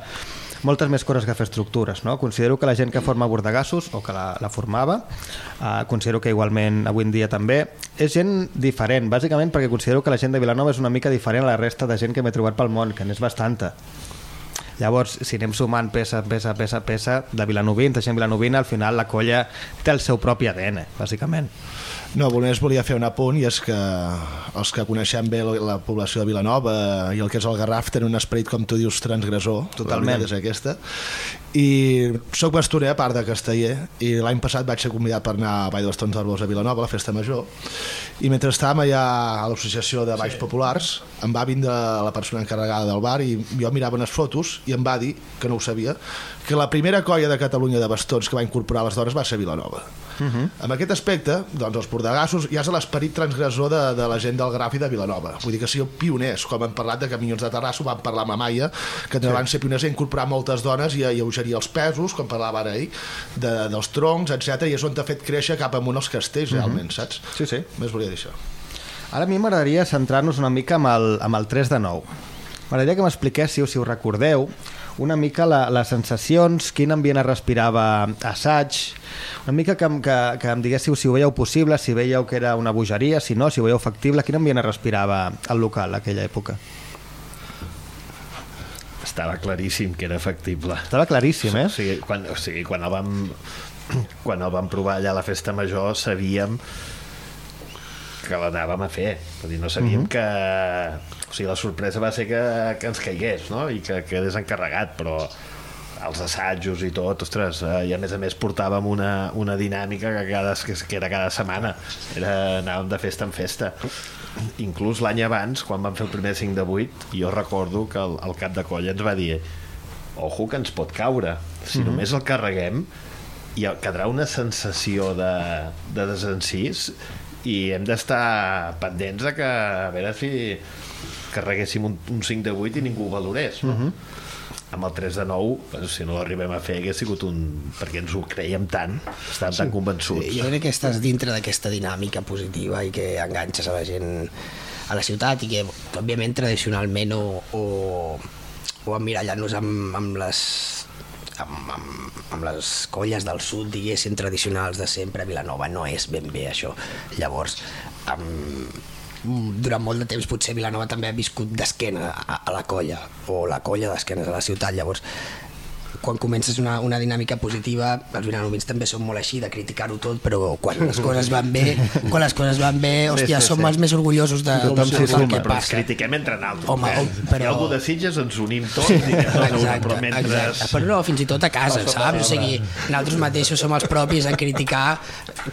Speaker 2: moltes més coses que fer estructures. No? Considero que la gent que forma Bordegassos, o que la, la formava, eh, considero que igualment avui en dia també, és gent diferent, bàsicament perquè considero que la gent de Vilanova és una mica diferent a la resta de gent que m'he trobat pel món, que n'és bastanta. Llavors, si anem sumant peça, peça, peça, peça, de vilanovins, de gent vilanovina, al final la colla té el seu propi ADN, bàsicament.
Speaker 12: No, només volia fer un apunt i és que els que coneixem bé la la població de Vilanova i el que és el Garraf tenen un esperit, com tu dius, transgressor.
Speaker 2: Totalment.
Speaker 12: La és aquesta. I sóc bastoner, a part de casteller, i l'any passat vaig ser convidat per anar a Vall dels Tons d'Arbós a Vilanova, a la festa major, i mentre estàvem allà a l'associació de Valls sí. Populars, em va vindre la persona encarregada del bar i jo mirava unes fotos i em va dir, que no ho sabia, que la primera colla de Catalunya de bastons que va incorporar les dones va ser Vilanova.
Speaker 2: Uh -huh.
Speaker 12: Amb aquest aspecte, doncs els pordegassos ja és l'esperit transgressor de, de la gent del Graf i de Vilanova. Vull dir que sigueu pioners, com hem parlat de Camions de Terrassa, ho vam parlar amb Amaya, que
Speaker 2: Sí.
Speaker 12: van ser pioners a incorporar moltes dones i a lleugerir els pesos, com parlava ara ell, de, dels troncs, etc i és on t'ha fet créixer cap amunt els castells,
Speaker 2: Mhm.
Speaker 12: realment, saps?
Speaker 2: Sí, sí.
Speaker 12: Més volia dir això.
Speaker 2: Ara a mi m'agradaria centrar-nos una mica amb el, amb el 3 de 9. M'agradaria que m'expliquéssiu, si us recordeu, una mica la, les sensacions, quin ambient es respirava assaig, una mica que, que, que em diguéssiu si ho veieu possible, si veieu que era una bogeria, si no, si ho veieu factible, quin ambient es respirava al local a aquella època.
Speaker 8: Estava claríssim que era factible.
Speaker 2: Estava claríssim, eh?
Speaker 8: O sigui, quan, o sigui, quan el vam quan el vam provar allà a la festa major sabíem que l'anàvem a fer. Vull dir, no sabíem
Speaker 2: Mhm.
Speaker 8: que... O sigui, la sorpresa va ser que, que ens caigués, no? I que quedés encarregat, però els assajos i tot, ostres, eh, i a més a més portàvem una, una dinàmica que, cada, que, que era cada setmana era, anàvem de festa en festa inclús l'any abans, quan vam fer el primer 5 de 8 jo recordo que el, el cap de colla ens va dir ojo que ens pot caure si
Speaker 2: Mhm.
Speaker 8: només el carreguem ha- quedarà una sensació de, de desencís i hem d'estar pendents de que a veure si carreguéssim un, un 5 de 8 i ningú ho valorés no?
Speaker 2: Mhm.
Speaker 8: Amb el 3 de 9 doncs, si no l'arribem a fer hagués sigut un... perquè ens ho creiem tant estàvem tan convençuts
Speaker 10: Sí, jo crec que estàs dintre d'aquesta dinàmica positiva i que enganxes a la gent a la ciutat i que, òbviament, tradicionalment o, o, o emmirallant-nos amb, amb les amb, amb, amb les colles del sud, diguéssim, tradicionals de sempre, Vilanova no és ben bé això. Llavors, amb, durant molt de temps potser Vilanova també ha viscut d'esquena a, a la colla, o la colla d'esquenes a la ciutat, llavors quan comences una, una dinàmica positiva, els vilanovins també són molt així, de criticar-ho tot, però quan les coses van bé, quan les coses van bé, hòstia,
Speaker 8: sí,
Speaker 10: som
Speaker 8: sí.
Speaker 10: els més orgullosos de,
Speaker 8: Tothom suma,
Speaker 10: que passa.
Speaker 8: critiquem entre nosaltres.
Speaker 10: Home,
Speaker 8: eh?
Speaker 10: però-
Speaker 8: ha algú de Sitges, ens unim tots, diguem,
Speaker 10: Exacte,
Speaker 8: però mentre...
Speaker 10: exacte. Però no, fins i tot a casa,
Speaker 8: Passa
Speaker 10: saps? O sigui, nosaltres mateixos som els propis en criticar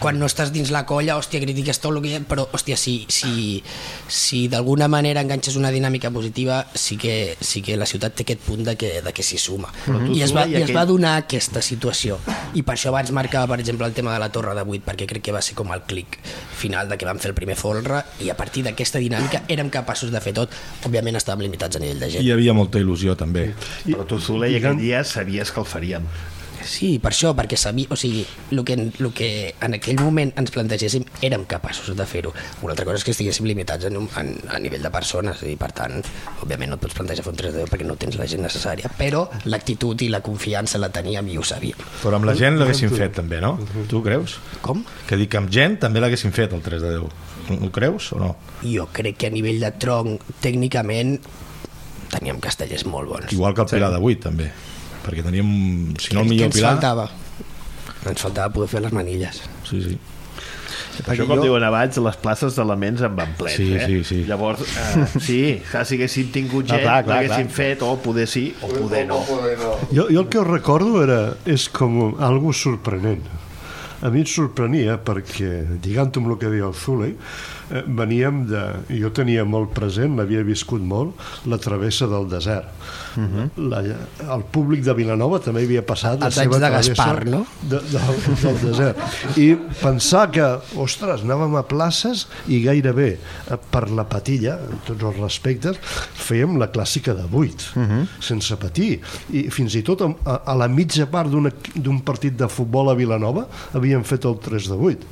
Speaker 10: quan no estàs dins la colla, hòstia, critiques tot el que... Però, hòstia, si, si, si d'alguna manera enganxes una dinàmica positiva, sí que, sí que la ciutat té aquest punt de que, de que s'hi suma.
Speaker 8: Però tu,
Speaker 10: I, es va,
Speaker 8: i
Speaker 10: I es va
Speaker 8: aquell-
Speaker 10: donar aquesta situació. I per això abans marcava, per exemple, el tema de la Torre de 8, perquè crec que va ser com el clic final de que vam fer el primer folre i a partir d'aquesta dinàmica érem capaços de fer tot. Òbviament estàvem limitats a nivell de gent.
Speaker 7: Hi havia molta il·lusió, també.
Speaker 8: Però tu, Soler, i aquell dia sabies que el faríem.
Speaker 10: Sí, per això, perquè sabia, o sigui, el que, el que en aquell moment ens plantegéssim érem capaços de fer-ho. Una altra cosa és que estiguéssim limitats en, un- en, a nivell de persones i per tant, òbviament no et pots plantejar fer un 3 de 10 perquè no tens la gent necessària, però l'actitud i la confiança la teníem i ho sabíem.
Speaker 7: Però amb la gent l'haguessin fet, també, no? Tu creus?
Speaker 10: Com?
Speaker 7: Que dic que amb gent també l'haguessin fet, el 3 de 10. Ho creus o no?
Speaker 10: Jo crec que a nivell de tronc, tècnicament, teníem castellers molt bons.
Speaker 7: Igual que el Pilar de 8, també. Perquè teníem, si no el
Speaker 10: Què
Speaker 7: millor
Speaker 10: ens
Speaker 7: Pilar...
Speaker 10: faltava? Ens faltava poder fer les manilles.
Speaker 7: Sí, sí.
Speaker 8: Això, com diuen abans, les places d'elements en van plens,
Speaker 7: Sí,
Speaker 8: eh?
Speaker 7: sí, sí.
Speaker 8: Llavors, eh, sí, clar, si haguéssim tingut
Speaker 7: No,
Speaker 8: gent,
Speaker 7: clar,
Speaker 8: l'haguéssim fet, o poder sí, o poder no.
Speaker 9: Jo, jo el que us recordo era, és com algo sorprenent. A mi em sorprenia perquè, lligant amb el que deia el Zuley, eh, veníem de... Jo tenia molt present, l'havia viscut molt, la travessa del desert. Uh
Speaker 10: Mhm.
Speaker 9: -huh. la, el públic de Vilanova també havia passat la
Speaker 10: Els
Speaker 9: seva
Speaker 10: de Gaspar, no?
Speaker 9: de, del, del desert. I pensar que, ostres, anàvem a places i gairebé eh, per la patilla, amb tots els respectes, fèiem la clàssica de 8, uh -huh. sense patir. I fins i tot a, a, a la mitja part d'un partit de futbol a Vilanova havíem fet el 3 de 8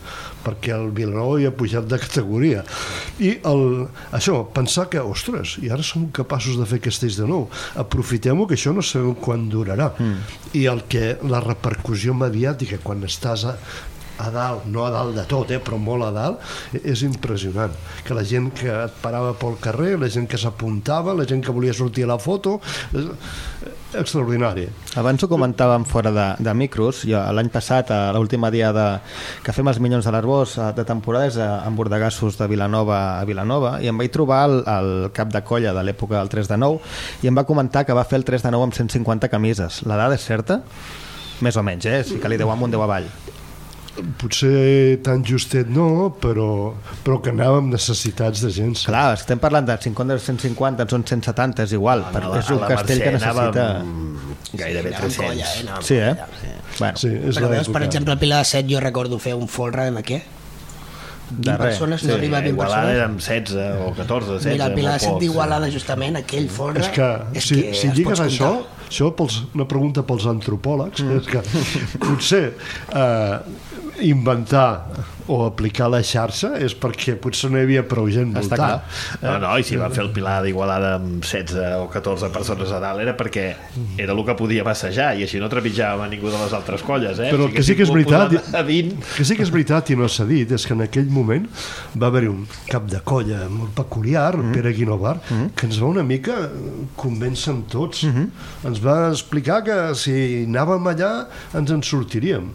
Speaker 9: perquè el Vilanova havia pujat de categoria i el, això, pensar que ostres, i ara som capaços de fer castells de nou aprofitem-ho que això no sabem quan durarà mm. i el que, la repercussió mediàtica quan estàs a, a dalt, no a dalt de tot, eh, però molt a dalt, eh, és impressionant. Que la gent que et parava pel carrer, la gent que s'apuntava, la gent que volia sortir a la foto, és extraordinari.
Speaker 2: Abans ho comentàvem fora de, de micros, jo l'any passat, a l'última dia de, que fem els Minyons de l'Arbós eh, de temporada és a, en Bordegassos de Vilanova a Vilanova i em vaig trobar el, el cap de colla de l'època del 3 de 9 i em va comentar que va fer el 3 de 9 amb 150 camises. La dada és certa? Més o menys, eh? Sí que li deu amunt, deu avall.
Speaker 9: Potser tan justet no, però, però que anàvem necessitats de gent. sí.
Speaker 2: Clar, estem parlant de 50 150, en són 170, és igual.
Speaker 8: A
Speaker 2: Per,
Speaker 8: la-
Speaker 2: és
Speaker 8: a
Speaker 2: un castell que necessita...
Speaker 8: anàvem Gairebé
Speaker 10: Anàvem
Speaker 8: 300.
Speaker 10: colla, eh? Anàvem
Speaker 2: Sí, eh?
Speaker 10: colla.
Speaker 2: Bueno,
Speaker 9: Sí, és
Speaker 10: Però veus,
Speaker 9: l'època.
Speaker 10: per exemple, al Pilar de Set jo recordo fer un folre de què? 20
Speaker 2: De res.
Speaker 10: persones, no arriba a 20
Speaker 8: Igualada
Speaker 10: persones.
Speaker 8: érem 16 o 14, 16.
Speaker 10: Mira, el Pilar de
Speaker 8: molt
Speaker 10: Set d'Igualada, justament, aquell folre...
Speaker 9: És que,
Speaker 10: és
Speaker 9: si,
Speaker 10: que
Speaker 9: si lligues això, això pels, una pregunta pels antropòlegs, mm. és que potser eh, inventar o aplicar la xarxa és perquè potser no hi havia prou gent
Speaker 2: Està
Speaker 9: voltant.
Speaker 8: No, no, i si va fer el Pilar d'Igualada amb 16 o 14 persones a dalt era perquè era el que podia passejar i així no trepitjàvem a ningú de les altres colles, eh?
Speaker 9: Però el que sí que és veritat,
Speaker 8: posat A 20,
Speaker 9: que sí que és veritat i no s'ha dit, és que en aquell moment va haver-hi un cap de colla molt peculiar, mm -hmm. Pere Guinovar, mm -hmm. que ens va una mica convèncer amb tots. Mm -hmm. Ens va explicar que si anàvem allà ens en sortiríem.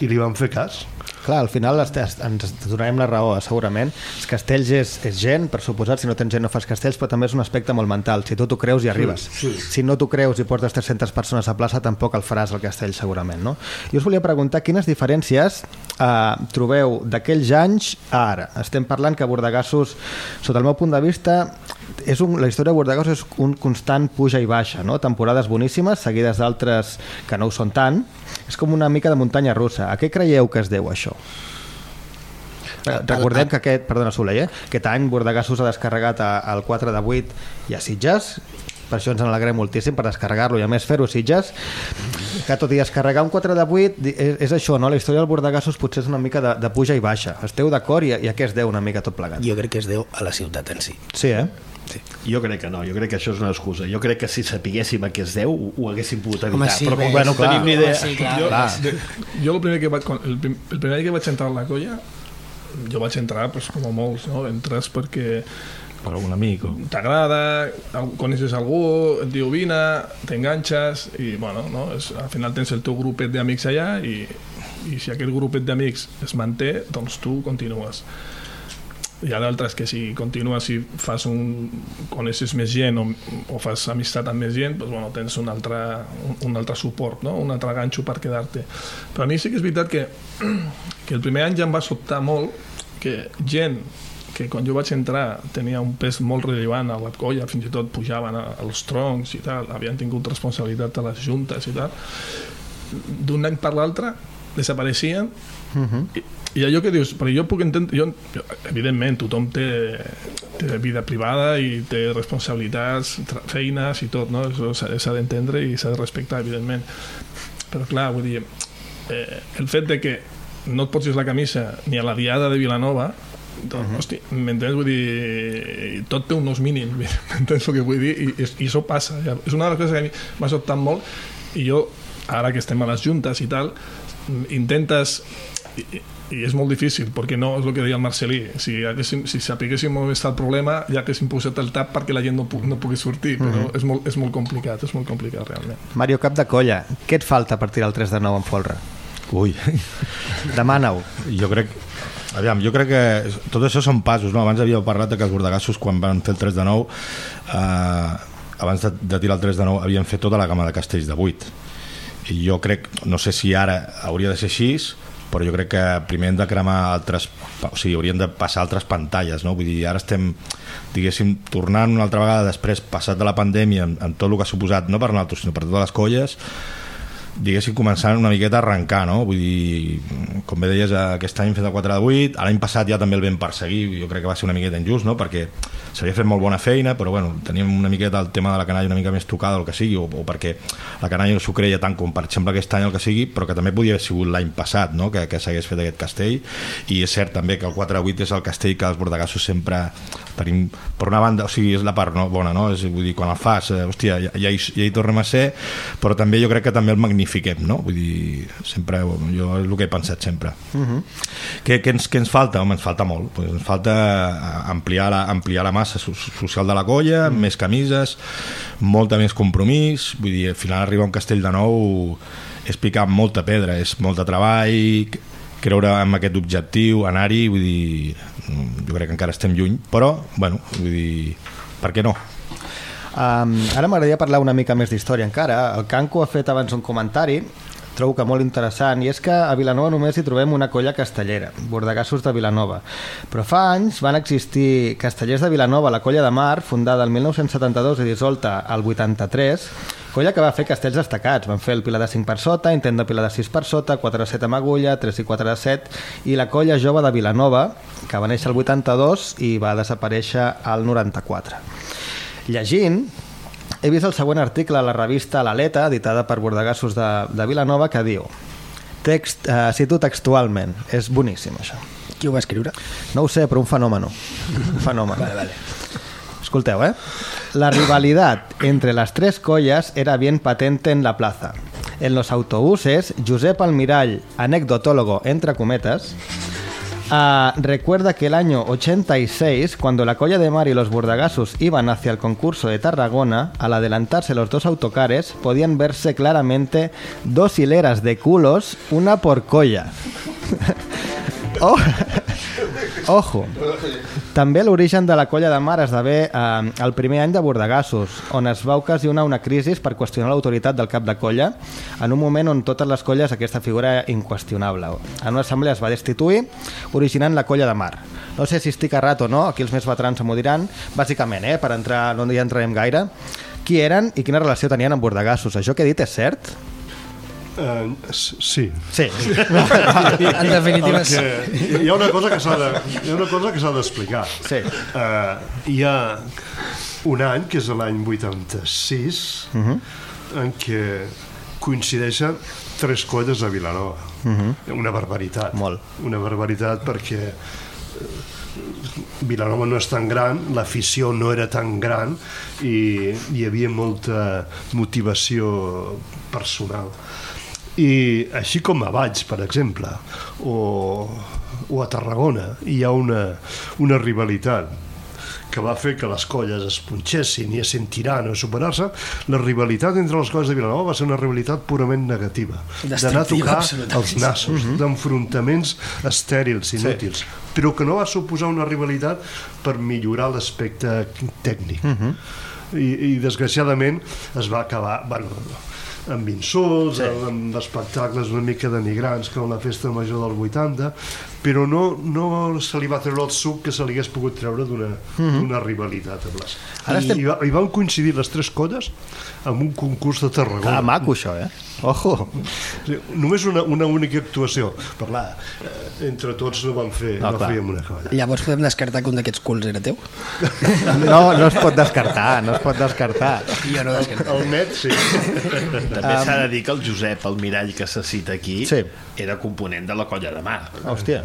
Speaker 9: I li vam fer cas.
Speaker 2: Clar, al final ens donarem la raó, segurament. Els castells és, és gent, per suposat, si no tens gent no fas castells, però també és un aspecte molt mental. Si tu t'ho creus, hi arribes.
Speaker 9: sí.
Speaker 2: Si no t'ho creus i portes 300 persones a plaça, tampoc el faràs al castell, segurament. No? Jo us volia preguntar quines diferències eh, trobeu d'aquells anys a ara. Estem parlant que Bordegassos, sota el meu punt de vista, és un, la història de Bordegassos és un constant puja i baixa, no? temporades boníssimes, seguides d'altres que no ho són tant. És com una mica de muntanya russa. A què creieu que es deu això? Eh, Recordem que aquest, perdona Soleil, eh? aquest any Bordegassos ha descarregat a- el 4 de 8 i a Sitges, per això ens en alegrem moltíssim per descarregar-lo i a més fer-ho Sitges que tot i descarregar un 4 de 8 di- és, és això, no? la història del Bordegassos potser és una mica de, de puja i baixa esteu d'acord i, i a què es deu una mica tot plegat?
Speaker 10: Jo crec que es deu a la ciutat en si.
Speaker 2: Sí, eh?
Speaker 8: Jo crec que no, jo crec que això és una excusa. Jo crec que si sapiguéssim a què es deu, ho, ho haguéssim pogut evitar.
Speaker 10: Home, sí,
Speaker 8: però com
Speaker 10: bé,
Speaker 8: que no
Speaker 10: clar.
Speaker 8: tenim ni idea...
Speaker 10: Home, sí, clar.
Speaker 11: Jo,
Speaker 10: Clar.
Speaker 11: de, jo el primer que vaig, el, prim- el primer dia que vaig entrar a la colla jo vaig entrar pues, com a molts no? entres perquè
Speaker 7: per algun amic o...
Speaker 11: t'agrada, coneixes algú et diu vine, t'enganxes i bueno, no? És, al final tens el teu grupet d'amics allà i, i si aquell grupet d'amics es manté doncs tu continues hi ha d'altres que si continues i fas un, coneixes més gent o, o fas amistat amb més gent doncs, bueno, tens un altre, un, un altre suport no? un altre ganxo per quedar-te. Però a mi sí que és veritat que, que el primer any ja em va sobtar molt que gent que quan jo vaig entrar tenia un pes molt rellevant a la colla, fins i tot pujaven als troncs i tal, havien tingut responsabilitat a les juntes i tal, d'un any per l'altre desapareixien i, i allò que dius, però jo puc entendre jo, jo, evidentment tothom té, té vida privada i té responsabilitats feines i tot, no? això s'ha d'entendre i s'ha de respectar evidentment però clar, vull dir eh, el fet de que no et posis la camisa ni a la diada de Vilanova doncs, hosti, m'entens? Vull dir, tot té uns mínims, m'entens el que vull dir? I, i, i això passa. És una de les coses que a mi m'ha sobtat molt i jo, ara que estem a les juntes i tal, intentes i, és molt difícil perquè no és el que deia el Marcelí si, haguéssim, si sapiguéssim on està el problema ja haguéssim posat el tap perquè la gent no, no pugui sortir però
Speaker 2: Mhm.
Speaker 11: és, molt, és molt complicat és molt complicat realment
Speaker 2: Mario Cap de Colla, què et falta per tirar el 3 de 9 en folre?
Speaker 7: Ui.
Speaker 2: Demana-ho.
Speaker 7: Jo crec... Aviam, jo crec que tot això són passos, no? Abans havíeu parlat de que els bordegassos, quan van fer el 3 de 9, eh, abans de, de tirar el 3 de 9, havien fet tota la gamma de castells de 8. I jo crec, no sé si ara hauria de ser així, però jo crec que primer hem de cremar altres... O sigui, haurien de passar altres pantalles, no? Vull dir, ara estem, diguéssim, tornant una altra vegada després, passat de la pandèmia, amb tot el que ha suposat, no per nosaltres, sinó per totes les colles, diguéssim, començant una miqueta a arrencar, no? Vull dir, com bé deies, aquest any fet el 4 de 8, l'any passat ja també el vam perseguir, jo crec que va ser una miqueta injust, no? Perquè s'havia fet molt bona feina, però bueno, teníem una miqueta el tema de la canalla una mica més tocada el que sigui, o, o perquè la canalla no s'ho creia tant com per exemple aquest any el que sigui, però que també podia haver sigut l'any passat, no? Que, que s'hagués fet aquest castell, i és cert també que el 4 de 8 és el castell que els bordegassos sempre tenim, per una banda, o sigui, és la part no, bona, no? És, vull dir, quan el fas, eh, hòstia, ja, ja, hi, ja hi tornem a ser, però també jo crec que també el magnifiquem, no? Vull dir, sempre, jo és el que he pensat sempre.
Speaker 2: Uh -huh.
Speaker 7: Què, què, ens, què ens falta? Home, ens falta molt. Pues ens falta eh, ampliar la, ampliar la massa so- social de la colla, mm. més camises, molta més compromís. Vull dir, al final arribar a un castell de nou és picar molta pedra, és molt de treball, creure en aquest objectiu, anar-hi, vull dir, jo crec que encara estem lluny, però, bueno, vull dir, per què no?
Speaker 2: Um, ara m'agradaria parlar una mica més d'història encara. El Canco ha fet abans un comentari trobo que molt interessant, i és que a Vilanova només hi trobem una colla castellera, Bordegassos de Vilanova. Però fa anys van existir castellers de Vilanova, la colla de Mar, fundada el 1972 i dissolta al 83, colla que va fer castells destacats. Van fer el Pilar de 5 per sota, intent de Pilar de 6 per sota, 4 de 7 amb agulla, 3 i 4 de 7, i la colla jove de Vilanova, que va néixer el 82 i va desaparèixer al 94. Llegint, he vist el següent article a la revista L'Aleta, editada per Bordegassos de, de Vilanova, que diu text, eh, cito textualment, és boníssim això.
Speaker 10: Qui ho va escriure?
Speaker 2: No ho sé, però un fenómeno. Un fenómeno.
Speaker 10: Vale, vale.
Speaker 2: Escolteu, ¿eh? La rivalidad entre las tres collas era bien patente en la plaza. En los autobuses, Josep Almirall, anecdotólogo entre cometas, Ah, recuerda que el año 86, cuando la Colla de Mar y los Burdagasos iban hacia el concurso de Tarragona, al adelantarse los dos autocares, podían verse claramente dos hileras de culos, una por colla. Oh. Ojo. També l'origen de la colla de mar esdevé eh, el primer any de Bordegassos, on es va ocasionar una crisi per qüestionar l'autoritat del cap de colla, en un moment on totes les colles aquesta figura era inqüestionable. En una assemblea es va destituir, originant la colla de mar. No sé si estic errat o no, aquí els més veterans m'ho diran, bàsicament, eh, per entrar, no hi entrarem gaire, qui eren i quina relació tenien amb Bordegassos. Això que he dit és cert?
Speaker 9: Uh, sí.
Speaker 2: Sí.
Speaker 10: En definitiva, sí.
Speaker 9: Hi ha una cosa que s'ha de, hi ha una cosa que s'ha d'explicar.
Speaker 2: Sí.
Speaker 9: Uh, hi ha un any, que és l'any 86,
Speaker 2: Uh -huh.
Speaker 9: en què coincideixen tres colles a Vilanova.
Speaker 2: Uh -huh.
Speaker 9: Una barbaritat.
Speaker 2: Molt.
Speaker 9: Una barbaritat perquè eh, Vilanova no és tan gran, l'afició no era tan gran i hi havia molta motivació personal. I així com a Valls, per exemple, o, o a Tarragona, hi ha una, una rivalitat que va fer que les colles es punxessin i essin tirant o superar-se, la rivalitat entre les colles de Vilanova va ser una rivalitat purament negativa. D'anar a tocar els nassos,
Speaker 10: Mhm.
Speaker 9: d'enfrontaments estèrils, inútils, però que no va suposar una rivalitat per millorar l'aspecte tècnic. I, I desgraciadament es va acabar... Bueno, amb insults, sí. amb espectacles una mica denigrants com la festa major del 80 però no, no se li va treure el suc que se li hagués pogut treure d'una
Speaker 2: Mhm.
Speaker 9: d'una rivalitat amb les.
Speaker 2: Ara
Speaker 9: I,
Speaker 2: estem-
Speaker 9: i, va, I van coincidir les tres colles amb un concurs de Tarragona
Speaker 2: Ah, maco això, eh? Ojo.
Speaker 9: Només una, una única actuació però clar, eh, entre tots no van fer
Speaker 2: No,
Speaker 9: no, fèiem una colla
Speaker 10: Llavors podem descartar que un d'aquests culs era teu?
Speaker 2: No, no es pot descartar, no es pot descartar.
Speaker 10: Jo no descarto.
Speaker 9: El net, sí.
Speaker 8: També s'ha de dir que el Josep, el mirall que se cita aquí,
Speaker 2: Sí.
Speaker 8: era component de la colla de mar.
Speaker 2: Hòstia.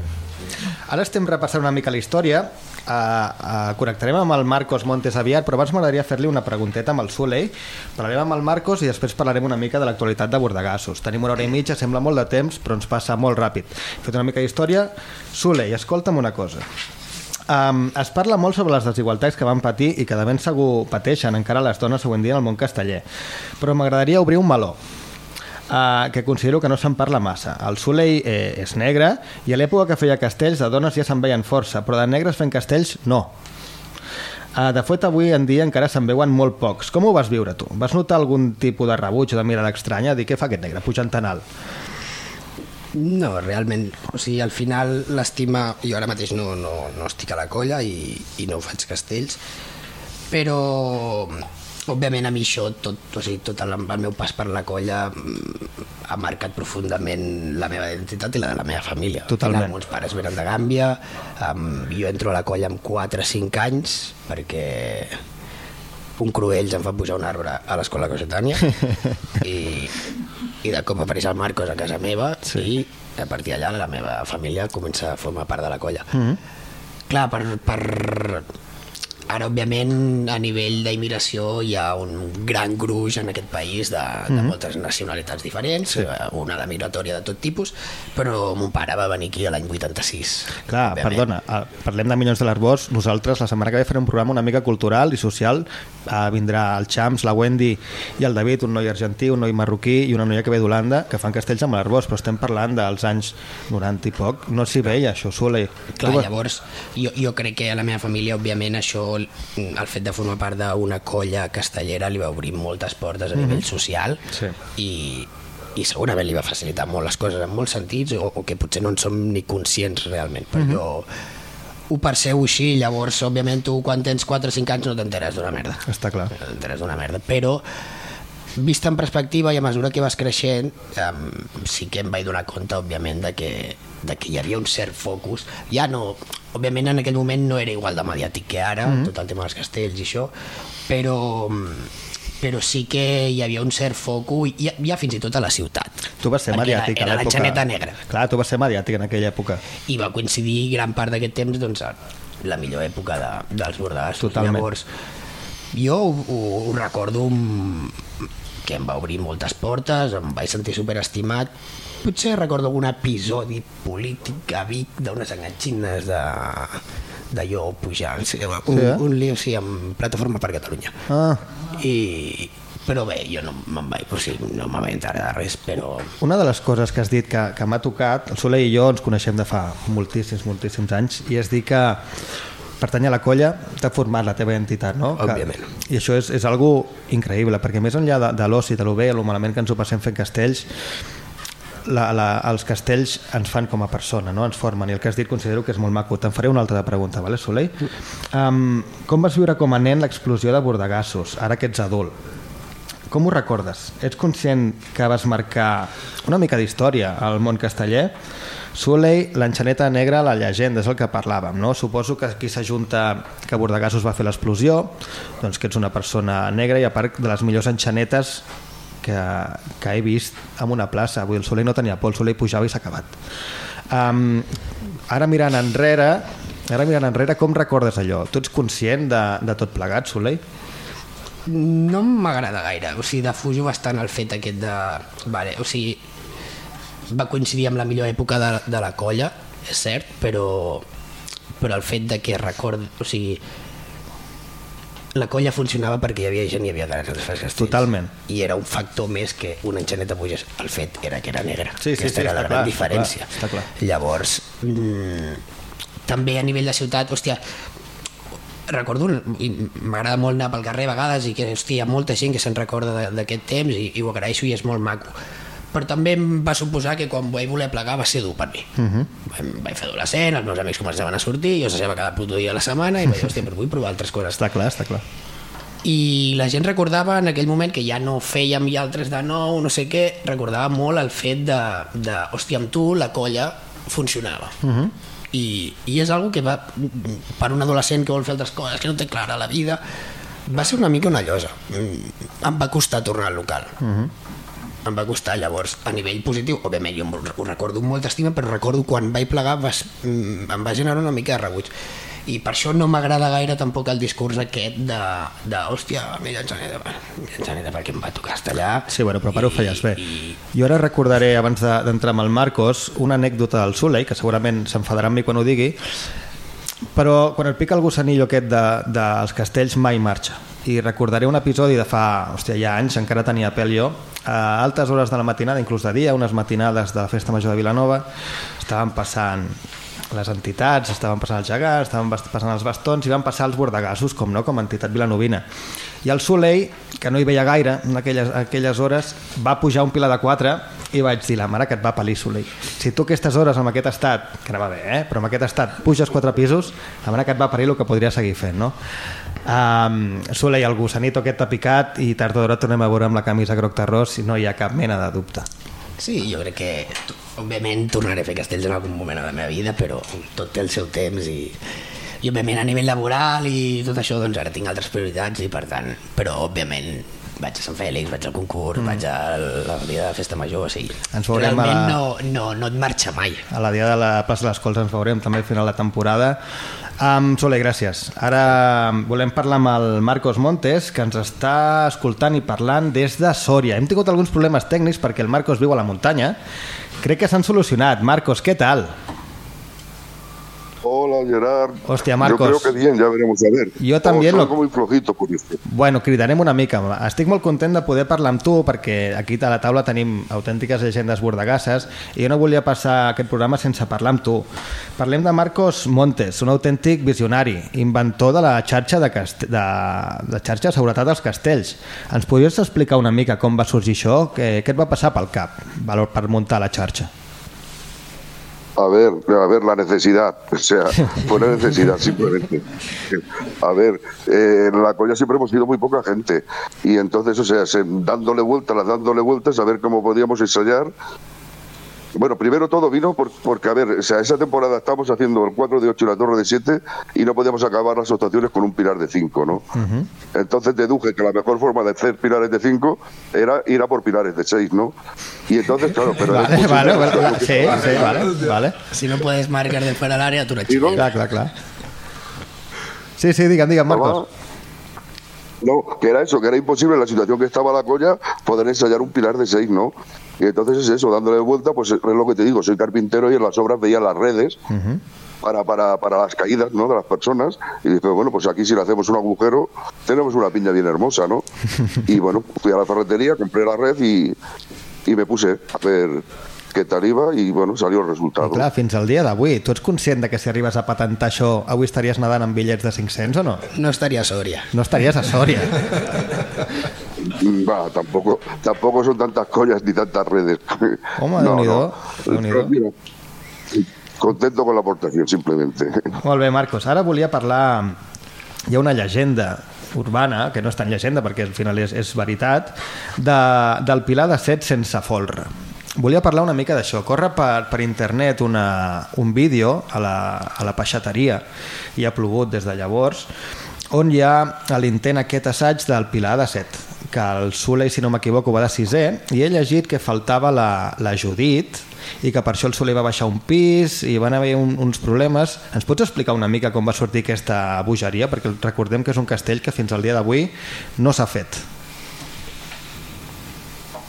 Speaker 2: Ara estem repassant una mica la història. Uh, uh, connectarem amb el Marcos Montes aviat, però abans m'agradaria fer-li una pregunteta amb el Suley. Parlarem amb el Marcos i després parlarem una mica de l'actualitat de Bordegassos. Tenim una hora i mitja, sembla molt de temps, però ens passa molt ràpid. He fet una mica d'història. Suley, escolta'm una cosa. Um, es parla molt sobre les desigualtats que van patir i que de ben segur pateixen encara les dones avui en dia en el món casteller. Però m'agradaria obrir un meló uh, que considero que no se'n parla massa. El Soleil eh, és negre i a l'època que feia castells de dones ja se'n veien força, però de negres fent castells no. Uh, de fet, avui en dia encara se'n veuen molt pocs. Com ho vas viure tu? Vas notar algun tipus de rebuig o de mirada estranya? Dir què fa aquest negre pujant tan alt?
Speaker 10: No, realment, o sigui, al final l'estima, jo ara mateix no, no, no estic a la colla i, i no faig castells, però òbviament a mi això, tot, o sigui, tot el, el meu pas per la colla mm, ha marcat profundament la meva identitat i la de la meva família.
Speaker 2: Totalment.
Speaker 10: Al final, meus pares venen de Gàmbia, um, jo entro a la colla amb 4 o 5 anys perquè un cruells em fa pujar un arbre a l'escola Cosetània i, i de cop apareix el Marcos a casa meva sí. i a partir d'allà la meva família comença a formar part de la colla.
Speaker 2: Mm -hmm.
Speaker 10: Clar, per, per... Ara, òbviament, a nivell d'immigració hi ha un gran gruix en aquest país de, de
Speaker 2: Mhm.
Speaker 10: moltes nacionalitats diferents,
Speaker 2: Sí.
Speaker 10: sí. una de migratòria de tot tipus, però mon pare va venir aquí l'any 86.
Speaker 2: Clar,
Speaker 10: òbviament.
Speaker 2: perdona, eh, parlem de Milions de l'Arbós, nosaltres la setmana que ve farem un programa una mica cultural i social, eh, vindrà el Champs, la Wendy i el David, un noi argentí, un noi marroquí i una noia que ve d'Holanda, que fan castells amb l'Arbós, però estem parlant dels anys 90 i poc, no s'hi veia això, Sole.
Speaker 10: Clar,
Speaker 2: Tu-
Speaker 10: llavors, jo, jo crec que a la meva família, òbviament, això, el fet de formar part d'una colla castellera li va obrir moltes portes a nivell
Speaker 2: Mhm.
Speaker 10: social
Speaker 2: Sí.
Speaker 10: i, i segurament li va facilitar molt les coses en molts sentits o, o que potser no en som ni conscients realment, però
Speaker 2: Mhm.
Speaker 10: jo ho percebo així, llavors, òbviament, tu quan tens 4 o 5 anys no t'enteres d'una merda.
Speaker 2: Està clar.
Speaker 10: No t'enteres d'una merda, però vista en perspectiva i a mesura que vas creixent um, sí que em vaig donar compte òbviament de que, de que hi havia un cert focus ja no, òbviament en aquell moment no era igual de mediàtic que ara,
Speaker 2: Mhm.
Speaker 10: tot el tema dels castells i això però però sí que hi havia un cert focus i ja, ja fins i tot a la ciutat
Speaker 2: Tu vas ser
Speaker 10: Perquè era-
Speaker 2: mediàtic a
Speaker 10: era la
Speaker 2: l'època...
Speaker 10: Xaneta Negra.
Speaker 2: Clar, tu vas ser mediàtic en aquella època.
Speaker 10: i va coincidir gran part d'aquest temps doncs, la millor època de, dels Bordegassos.
Speaker 2: Totalment.
Speaker 10: Llavors, Jo ho, ho, ho recordo mm, que em va obrir moltes portes, em vaig sentir superestimat. Potser recordo algun episodi polític a Vic d'unes enganxines de, de jo pujant, sí, un,
Speaker 2: Sí, eh?
Speaker 10: un lío sí, amb Plataforma per Catalunya.
Speaker 2: Ah,
Speaker 10: I, però bé, jo no me'n vaig, o sigui, no me'n vaig enterar de res, però
Speaker 2: Una de les coses que has dit que, que m'ha tocat, el Soler i jo ens coneixem de fa moltíssims, moltíssims anys, i és dir que pertany a la colla t'ha format la teva identitat, no?
Speaker 10: Òbviament.
Speaker 2: Que, I això és, és algo increïble, perquè més enllà de, de l'oci, de lo bé, lo malament que ens ho passem fent castells, la, la, els castells ens fan com a persona, no? ens formen, i el que has dit considero que és molt maco. Te'n faré una altra pregunta, vale, Soleil? Um, com vas viure com a nen l'explosió de bordegassos, ara que ets adult? Com ho recordes? Ets conscient que vas marcar una mica d'història al món casteller? Soleil, l'enxaneta negra, la llegenda, és el que parlàvem, no? Suposo que aquí s'ajunta que Bordegassos va fer l'explosió, doncs que ets una persona negra i a part de les millors enxanetes que, que he vist en una plaça. Dir, el Soleil no tenia por, el Soleil pujava i s'ha acabat. Um, ara mirant enrere, ara mirant enrere, com recordes allò? Tu ets conscient de, de tot plegat, Soleil?
Speaker 10: no m'agrada gaire, o sigui, defujo bastant el fet aquest de... Vale, o sigui, va coincidir amb la millor època de, de la colla, és cert, però, però el fet de que record... O sigui, la colla funcionava perquè hi havia gent i hi havia castells.
Speaker 2: Totalment.
Speaker 10: I era un factor més que una enxaneta pugés. El fet era que era negra.
Speaker 2: Sí, sí,
Speaker 10: Aquesta
Speaker 2: sí,
Speaker 10: era la gran
Speaker 2: clar,
Speaker 10: diferència.
Speaker 2: està clar, està
Speaker 10: Llavors, mm, també a nivell de ciutat, hòstia, recordo, i m'agrada molt anar pel carrer a vegades i que hòstia, hi ha molta gent que se'n recorda d'aquest temps i, i ho agraeixo i és molt maco però també em va suposar que quan vaig voler plegar va ser dur per mi
Speaker 2: Uh -huh.
Speaker 10: em vaig fer adolescent, els meus amics començaven a sortir jo s'asseva cada puto dia a la setmana i vaig dir, hòstia, però vull provar altres coses
Speaker 2: Està clar, està clar.
Speaker 10: i la gent recordava en aquell moment que ja no fèiem ja altres de nou, no sé què, recordava molt el fet de, de hòstia, amb tu la colla funcionava.
Speaker 2: Uh -huh.
Speaker 10: I, I és algo que va, per un adolescent que vol fer altres coses, que no té clara la vida, va ser una mica una llosa. Mm, Em va costar tornar al local.
Speaker 2: Uh -huh.
Speaker 10: Em va costar, llavors, a nivell positiu, òbviament jo ho recordo amb molta estima, però recordo quan vaig plegar vas, mm, em va generar una mica de rebuig i per això no m'agrada gaire tampoc el discurs aquest de, de hòstia, mi llançaneta, mi llançaneta perquè em va tocar estar allà
Speaker 2: Sí, bueno, però per ho feies bé. Jo ara recordaré, abans de- d'entrar amb el Marcos, una anècdota del Soleil, que segurament s'enfadarà amb mi quan ho digui, però quan et pica el gossanillo aquest de, dels castells mai marxa. I recordaré un episodi de fa, hòstia, ja anys, encara tenia pèl jo, a altes hores de la matinada, inclús de dia, unes matinades de la Festa Major de Vilanova, estaven passant les entitats, estaven passant els gegants, estaven passant els bastons i van passar els bordegassos, com no, com a entitat vilanovina. I el Soleil, que no hi veia gaire en aquelles, aquelles hores, va pujar un pilar de 4 i vaig dir, la mare que et va palir, Soleil. Si tu aquestes hores amb aquest estat, que anava bé, eh? però amb aquest estat puges 4 pisos, la mare que et va parir el que podria seguir fent, no? Um, Soleil, el gossanito aquest t'ha picat i tard o d'hora tornem a veure amb la camisa groc terrós i no hi ha cap mena de dubte.
Speaker 10: Sí, jo crec que, òbviament, tornaré a fer castells en algun moment de la meva vida, però tot té el seu temps i, i òbviament, a nivell laboral i tot això, doncs ara tinc altres prioritats i, per tant, però, òbviament, vaig a Sant Fèlix, vaig al concurs, mm. vaig a la dia de festa major, o sigui,
Speaker 2: Ens veurem a
Speaker 10: realment
Speaker 2: la-
Speaker 10: no, no, no et marxa mai.
Speaker 2: A la dia de la plaça de les Cols ens veurem també al final de la temporada. Um, Soler, gràcies. Ara volem parlar amb el Marcos Montes, que ens està escoltant i parlant des de Sòria. Hem tingut alguns problemes tècnics perquè el Marcos viu a la muntanya. Crec que s'han solucionat. Marcos, què tal?
Speaker 13: Hola Gerard.
Speaker 2: Hostia, Marcos.
Speaker 13: Yo creo que bien, ya veremos a ver.
Speaker 2: Yo también
Speaker 13: Oh,
Speaker 2: lo-
Speaker 13: flojito por esto.
Speaker 2: Bueno, cridarem una mica. Estic molt content de poder parlar amb tu perquè aquí a la taula tenim autèntiques llegendes bordegasses i jo no volia passar aquest programa sense parlar amb tu. Parlem de Marcos Montes, un autèntic visionari, inventor de la xarxa de, cast... de... de xarxa de seguretat dels castells. Ens podries explicar una mica com va sorgir això? Què, què et va passar pel cap valor per muntar la xarxa?
Speaker 13: A ver, a ver, la necesidad, o sea, fue una necesidad simplemente. A ver, eh, en la colla siempre hemos sido muy poca gente y entonces, o sea, se- dándole vueltas, dándole vueltas a ver cómo podíamos ensayar. Bueno, primero todo vino por- porque, a ver, o sea, esa temporada estábamos haciendo el 4 de 8 y la torre de 7 y no podíamos acabar las actuaciones con un pilar de 5, ¿no? Entonces deduje que la mejor forma de hacer pilares de 5 era ir a por pilares de 6, ¿no? Y entonces, claro, pero...
Speaker 2: Vale, vale, vale, vale. Sí, sí, vale, vale.
Speaker 10: Si no puedes marcar de fuera del área, tú la
Speaker 2: Clar, clar, clar. Sí, sí, digue'm, digue'm, Marcos.
Speaker 13: No, que era eso, que era imposible en la situación que estaba la colla poder ensayar un pilar de seis, ¿no? Y entonces es eso, dándole vuelta, pues es lo que te digo, soy carpintero y en las obras veía las redes para, para, para las caídas ¿no? de las personas y dije, bueno, pues aquí si le hacemos un agujero tenemos una piña bien hermosa, ¿no? Y bueno, fui a la ferretería, compré la red y, y me puse a ver qué tal iba y bueno, salió el resultado.
Speaker 2: Clar, fins al dia d'avui, tu ets conscient de que si arribes a patentar això, avui estaries nedant amb bitllets de 500 o no?
Speaker 10: No estaria a Sòria.
Speaker 2: No estaries a Sòria.
Speaker 13: Mm, Va, tampoco, tampoco son tantas collas ni tantas redes.
Speaker 2: Home, Déu-n'hi-do, Déu-n'hi-do.
Speaker 13: Mira, Contento con la aportación, simplemente.
Speaker 2: Molt bé, Marcos. Ara volia parlar... Hi ha una llegenda urbana, que no és tan llegenda perquè al final és, és veritat, de, del Pilar de Set sense folre. Volia parlar una mica d'això. Corre per, per internet una, un vídeo a la, a la peixateria, i ha plogut des de llavors, on hi ha l'intent aquest assaig del Pilar de Set, que el Soleil, si no m'equivoco, va de sisè, i he llegit que faltava la, la Judit, i que per això el Soler va baixar un pis i van haver un, uns problemes. Ens pots explicar una mica com va sortir aquesta bogeria? Perquè recordem que és un castell que fins al dia d'avui no s'ha fet.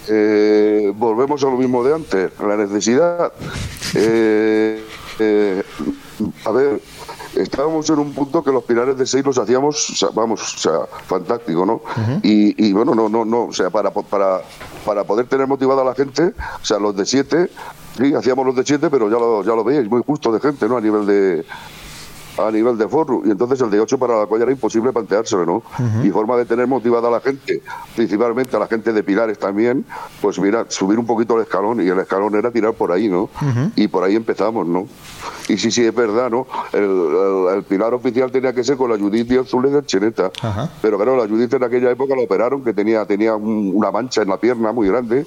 Speaker 13: Eh, volvemos a lo mismo de antes, la necesidad. Eh, eh, a ver, estábamos en un punto que los pilares de seis los hacíamos, o sea, vamos, o sea, fantástico, ¿no? y, y bueno, no, no, no, o sea, para, para, para poder tener motivada a la gente, o sea, los de siete, sí, hacíamos los de siete, pero ya lo, ya lo veis, muy justo de gente, ¿no? A nivel de a nivel de forro y entonces el de 8 para la colla era imposible planteárselo, ¿no? Y forma de tener motivada a la gente, principalmente a la gente de Pilares también, pues mira, subir un poquito el escalón y el escalón era tirar por ahí, ¿no? Y por ahí empezamos, ¿no? Y sí, sí, es verdad, ¿no? El, el- el pilar oficial tenía que ser con la Judith y el Zule de Cheneta. Pero claro, la Judith en aquella época la operaron, que tenía, tenía un- una mancha en la pierna muy grande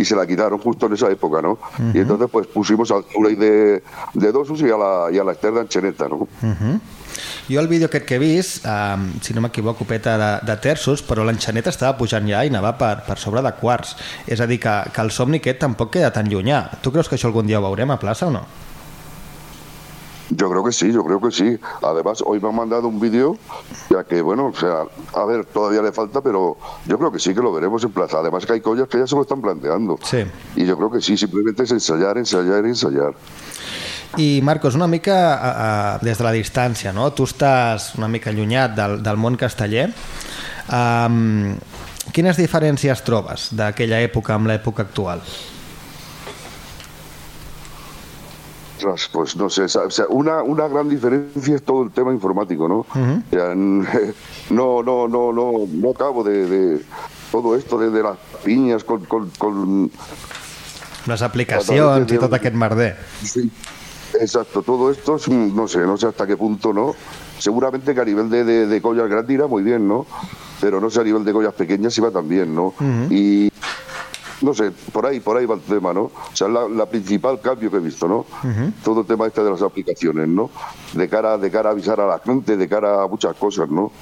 Speaker 13: y se la quitaron justo en esa época, ¿no? Y entonces pues pusimos al Zule de, de Dosus y a la, y a de Cheneta, ¿no?
Speaker 2: Uh -huh. Jo el vídeo aquest que he vist, um, si no m'equivoco, peta de, de terços, però l'enxaneta estava pujant ja i anava per, per sobre de quarts. És a dir, que, que el somni aquest tampoc queda tan llunyà. Tu creus que això algun dia ho veurem a plaça o no?
Speaker 13: Yo creo que sí, yo creo que sí. Además, hoy me han mandado un vídeo, ya que, bueno, o sea, a ver, todavía le falta, pero yo creo que sí que lo veremos en plaza. Además que hay collas que ya se lo están planteando.
Speaker 2: Sí.
Speaker 13: Y yo creo que sí, simplemente es ensayar, ensayar, ensayar.
Speaker 2: I Marcos, una mica a, a, des de la distància, no? tu estàs una mica allunyat del, del món casteller. Um, quines diferències trobes d'aquella època amb l'època actual?
Speaker 13: Pues no sé, o sea, una, una gran diferencia es todo el tema informático, ¿no?
Speaker 2: Ujú.
Speaker 13: O sea, no, no, no, no, no acabo de, de todo esto de, de las piñas con, con, con
Speaker 2: Les aplicacions i tot aquest merder.
Speaker 13: Sí, exacto. Todo esto es, un- no sé, no sé hasta qué punto, ¿no? Seguramente que a nivel de, de, de collas grandes irá muy bien, ¿no? Pero no sé a nivel de collas pequeñas tan bien, ¿no?
Speaker 2: Ujú.
Speaker 13: Y no sé, por ahí, por ahí va el tema, ¿no? O sea, la, la principal cambio que he visto, ¿no? Todo el tema este de las aplicaciones, ¿no? De cara, de cara a avisar a la gente, de cara a muchas cosas, ¿no?